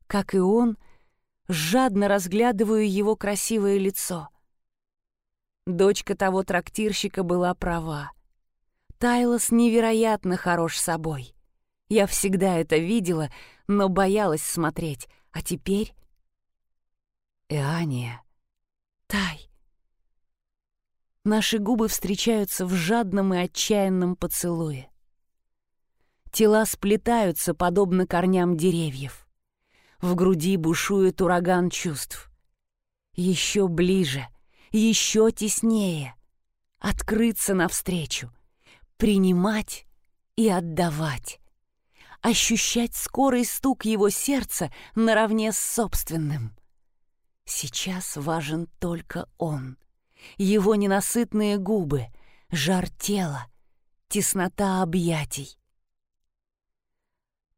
Как и он, жадно разглядываю его красивое лицо — Дочка того трактирщика была права. Тайлос невероятно хорош собой. Я всегда это видела, но боялась смотреть. А теперь... Эания. Тай. Наши губы встречаются в жадном и отчаянном поцелуе. Тела сплетаются, подобно корням деревьев. В груди бушует ураган чувств. Еще ближе — еще теснее, открыться навстречу, принимать и отдавать, ощущать скорый стук его сердца наравне с собственным. Сейчас важен только он, его ненасытные губы, жар тела, теснота объятий.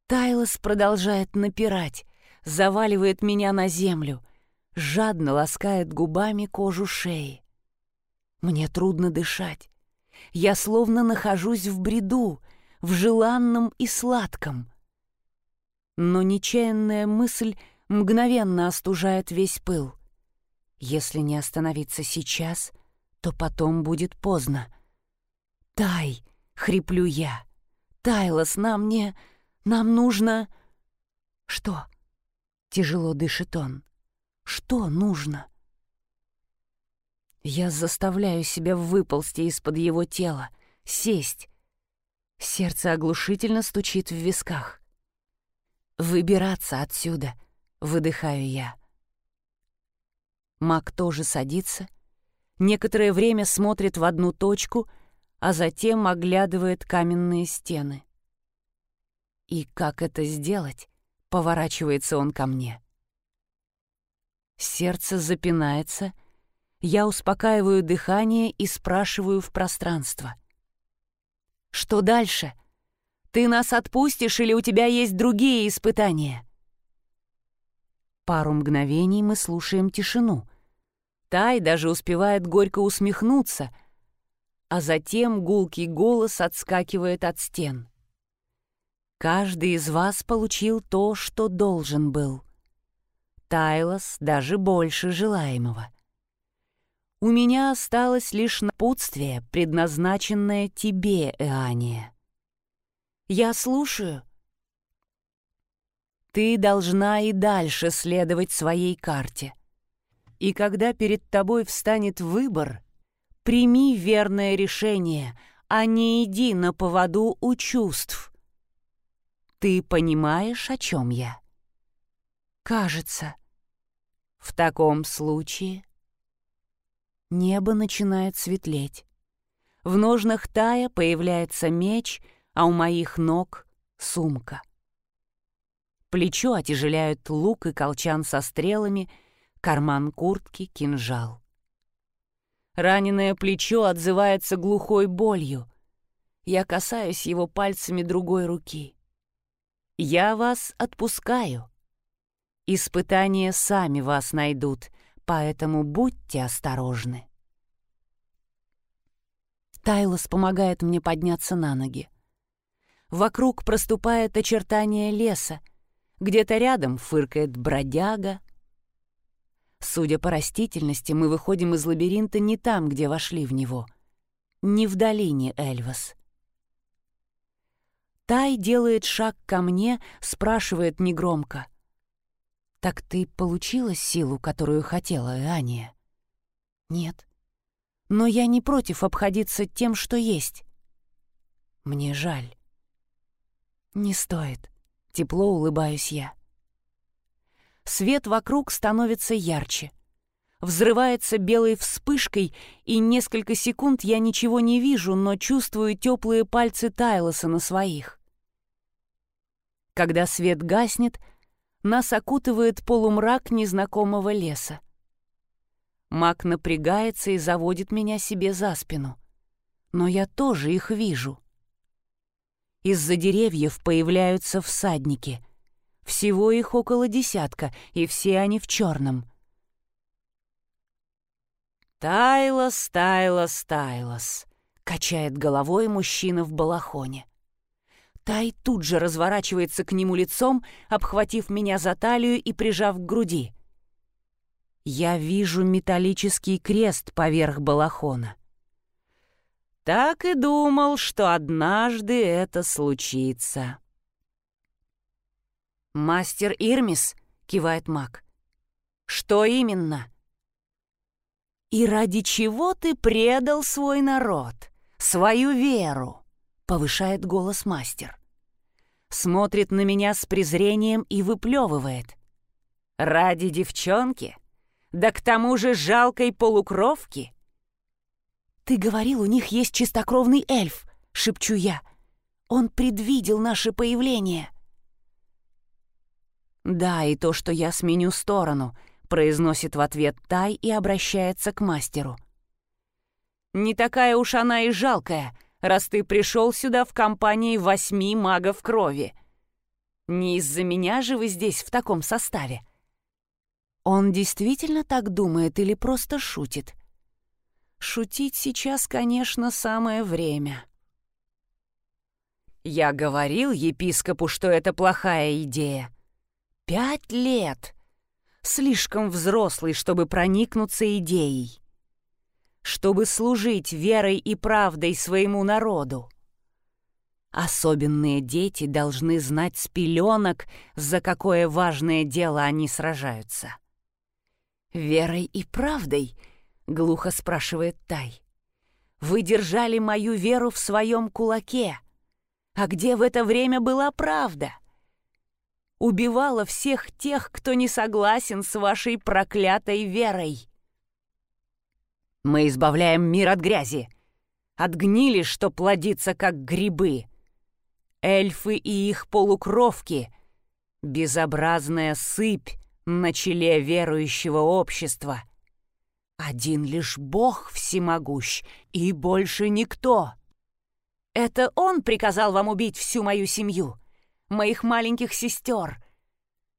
Тайлос продолжает напирать, заваливает меня на землю, жадно ласкает губами кожу шеи. Мне трудно дышать. Я словно нахожусь в бреду, в желанном и сладком. Но нечаянная мысль мгновенно остужает весь пыл. Если не остановиться сейчас, то потом будет поздно. «Тай!» — хриплю я. «Тайлос, нам не... Нам нужно...» «Что?» — тяжело дышит он. Что нужно? Я заставляю себя выползти из-под его тела, сесть. Сердце оглушительно стучит в висках. «Выбираться отсюда», — выдыхаю я. Мак тоже садится, некоторое время смотрит в одну точку, а затем оглядывает каменные стены. И как это сделать, поворачивается он ко мне. Сердце запинается. Я успокаиваю дыхание и спрашиваю в пространство. «Что дальше? Ты нас отпустишь или у тебя есть другие испытания?» Пару мгновений мы слушаем тишину. Тай даже успевает горько усмехнуться, а затем гулкий голос отскакивает от стен. «Каждый из вас получил то, что должен был. Тайлос даже больше желаемого. У меня осталось лишь напутствие, предназначенное тебе, Эания. Я слушаю. Ты должна и дальше следовать своей карте. И когда перед тобой встанет выбор, прими верное решение, а не иди на поводу у чувств. Ты понимаешь, о чем я? Кажется. В таком случае Небо начинает светлеть. В ножнах Тая появляется меч, а у моих ног — сумка. Плечо отяжеляют лук и колчан со стрелами, карман куртки — кинжал. Раненое плечо отзывается глухой болью. Я касаюсь его пальцами другой руки. Я вас отпускаю. Испытания сами вас найдут, поэтому будьте осторожны. Тайлос помогает мне подняться на ноги. Вокруг проступает очертание леса. Где-то рядом фыркает бродяга. Судя по растительности, мы выходим из лабиринта не там, где вошли в него. Не в долине Эльвас. Тай делает шаг ко мне, спрашивает негромко — «Так ты получила силу, которую хотела, Ания?» «Нет. Но я не против обходиться тем, что есть. Мне жаль». «Не стоит», — тепло улыбаюсь я. Свет вокруг становится ярче. Взрывается белой вспышкой, и несколько секунд я ничего не вижу, но чувствую теплые пальцы Тайлоса на своих. Когда свет гаснет — нас окутывает полумрак незнакомого леса. Маг напрягается и заводит меня себе за спину. Но я тоже их вижу. Из-за деревьев появляются всадники. Всего их около десятка, и все они в черном. «Тайлос, Тайлос, Тайлос», — качает головой мужчина в балахоне. Тай тут же разворачивается к нему лицом, обхватив меня за талию и прижав к груди. Я вижу металлический крест поверх балахона. Так и думал, что однажды это случится. «Мастер Ирмис», — кивает маг. «Что именно?» «И ради чего ты предал свой народ, свою веру?» Повышает голос мастер. Смотрит на меня с презрением и выплевывает. «Ради девчонки? Да к тому же жалкой полукровки!» «Ты говорил, у них есть чистокровный эльф», — шепчу я. «Он предвидел наше появление». «Да, и то, что я сменю сторону», — произносит в ответ Тай и обращается к мастеру. «Не такая уж она и жалкая», раз ты пришел сюда в компании восьми магов крови. Не из-за меня же вы здесь в таком составе. Он действительно так думает или просто шутит? Шутить сейчас, конечно, самое время. Я говорил епископу, что это плохая идея. Пять лет. Слишком взрослый, чтобы проникнуться идеей чтобы служить верой и правдой своему народу. Особенные дети должны знать с пеленок, за какое важное дело они сражаются. «Верой и правдой?» — глухо спрашивает Тай. «Вы держали мою веру в своем кулаке. А где в это время была правда?» убивала всех тех, кто не согласен с вашей проклятой верой. Мы избавляем мир от грязи, от гнили, что плодится, как грибы. Эльфы и их полукровки — безобразная сыпь на челе верующего общества. Один лишь Бог всемогущ и больше никто. Это он приказал вам убить всю мою семью, моих маленьких сестер.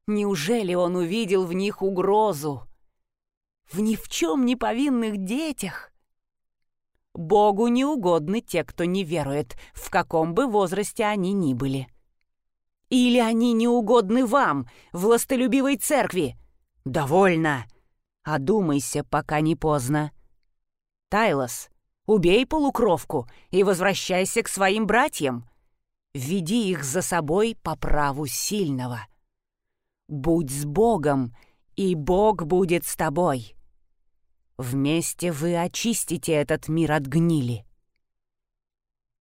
Неужели он увидел в них угрозу? В ни в чем не повинных детях? Богу не угодны те, кто не верует, в каком бы возрасте они ни были. Или они не угодны вам, властолюбивой церкви? Довольно. Одумайся, пока не поздно. Тайлос, убей полукровку и возвращайся к своим братьям. Веди их за собой по праву сильного. Будь с Богом, и Бог будет с тобой. Вместе вы очистите этот мир от гнили.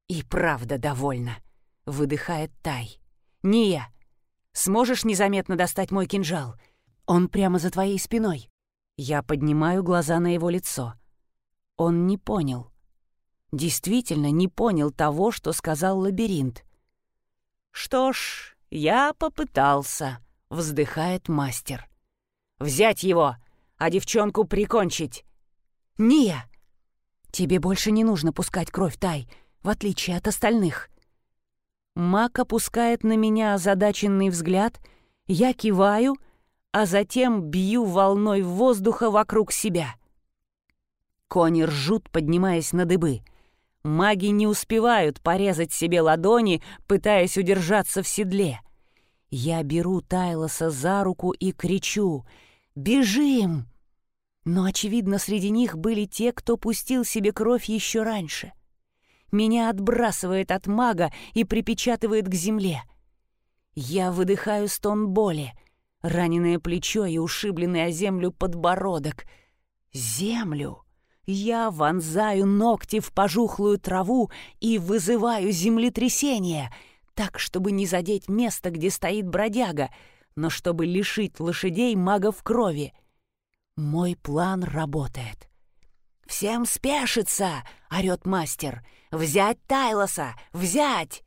И правда довольно, выдыхает Тай. «Ния, сможешь незаметно достать мой кинжал? Он прямо за твоей спиной». Я поднимаю глаза на его лицо. Он не понял. Действительно не понял того, что сказал лабиринт. «Что ж, я попытался», — вздыхает мастер. «Взять его, а девчонку прикончить!» «Ния! Тебе больше не нужно пускать кровь, Тай, в отличие от остальных. Мак опускает на меня озадаченный взгляд, я киваю, а затем бью волной воздуха вокруг себя. Кони ржут, поднимаясь на дыбы. Маги не успевают порезать себе ладони, пытаясь удержаться в седле. Я беру Тайлоса за руку и кричу «Бежим!» Но, очевидно, среди них были те, кто пустил себе кровь еще раньше. Меня отбрасывает от мага и припечатывает к земле. Я выдыхаю стон боли, раненое плечо и ушибленный о землю подбородок. Землю! Я вонзаю ногти в пожухлую траву и вызываю землетрясение, так, чтобы не задеть место, где стоит бродяга, но чтобы лишить лошадей магов крови. Мой план работает. «Всем спешится!» — орёт мастер. «Взять Тайлоса! Взять!»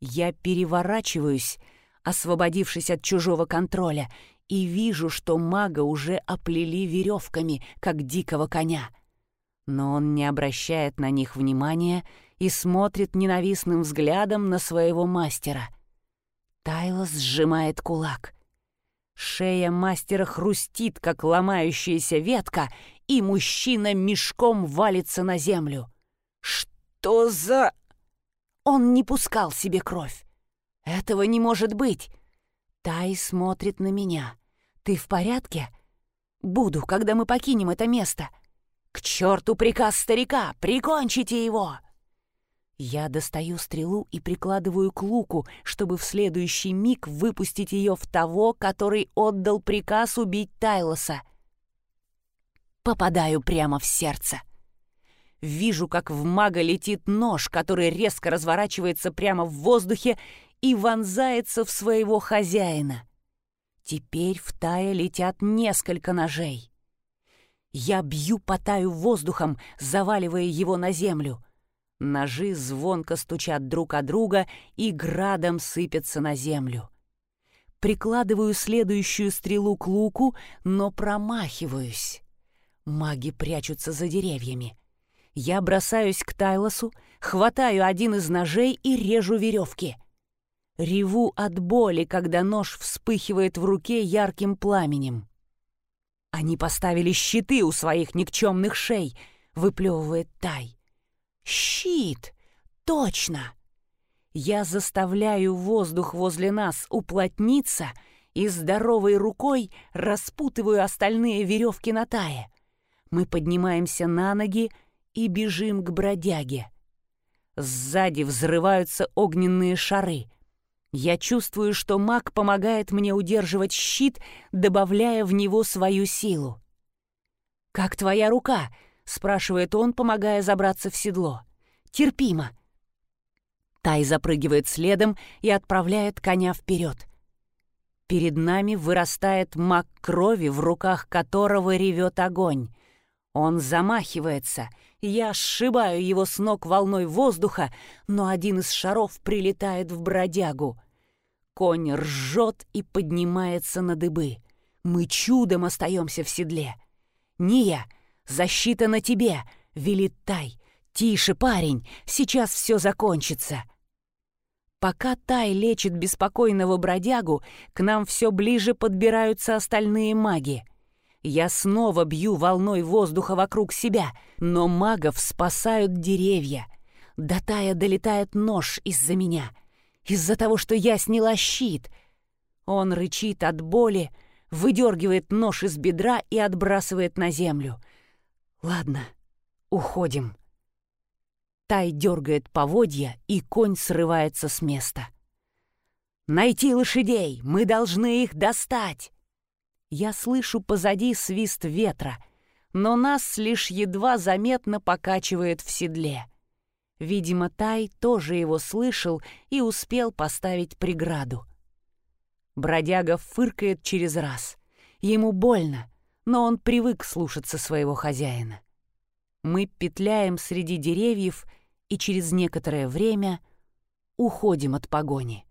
Я переворачиваюсь, освободившись от чужого контроля, и вижу, что мага уже оплели веревками, как дикого коня. Но он не обращает на них внимания и смотрит ненавистным взглядом на своего мастера. Тайлос сжимает кулак. Шея мастера хрустит, как ломающаяся ветка, и мужчина мешком валится на землю. «Что за...» Он не пускал себе кровь. «Этого не может быть!» Тай смотрит на меня. «Ты в порядке?» «Буду, когда мы покинем это место». «К черту приказ старика! Прикончите его!» Я достаю стрелу и прикладываю к луку, чтобы в следующий миг выпустить ее в того, который отдал приказ убить Тайлоса — попадаю прямо в сердце. Вижу, как в мага летит нож, который резко разворачивается прямо в воздухе и вонзается в своего хозяина. Теперь в Тая летят несколько ножей. Я бью по Таю воздухом, заваливая его на землю. Ножи звонко стучат друг о друга и градом сыпятся на землю. Прикладываю следующую стрелу к луку, но промахиваюсь. Маги прячутся за деревьями. Я бросаюсь к Тайлосу, хватаю один из ножей и режу веревки. Реву от боли, когда нож вспыхивает в руке ярким пламенем. Они поставили щиты у своих никчемных шей, выплевывает Тай. Щит! Точно! Я заставляю воздух возле нас уплотниться и здоровой рукой распутываю остальные веревки на Тае. Мы поднимаемся на ноги и бежим к бродяге. Сзади взрываются огненные шары. Я чувствую, что маг помогает мне удерживать щит, добавляя в него свою силу. «Как твоя рука?» — спрашивает он, помогая забраться в седло. «Терпимо». Тай запрыгивает следом и отправляет коня вперед. Перед нами вырастает маг крови, в руках которого ревет огонь. Он замахивается. Я сшибаю его с ног волной воздуха, но один из шаров прилетает в бродягу. Конь ржет и поднимается на дыбы. Мы чудом остаемся в седле. «Ния, защита на тебе!» — велит Тай. «Тише, парень, сейчас все закончится!» Пока Тай лечит беспокойного бродягу, к нам все ближе подбираются остальные маги. Я снова бью волной воздуха вокруг себя, но магов спасают деревья. До Тая долетает нож из-за меня, из-за того, что я сняла щит. Он рычит от боли, выдергивает нож из бедра и отбрасывает на землю. «Ладно, уходим». Тай дергает поводья, и конь срывается с места. «Найти лошадей! Мы должны их достать!» Я слышу позади свист ветра, но нас лишь едва заметно покачивает в седле. Видимо, Тай тоже его слышал и успел поставить преграду. Бродяга фыркает через раз. Ему больно, но он привык слушаться своего хозяина. Мы петляем среди деревьев и через некоторое время уходим от погони.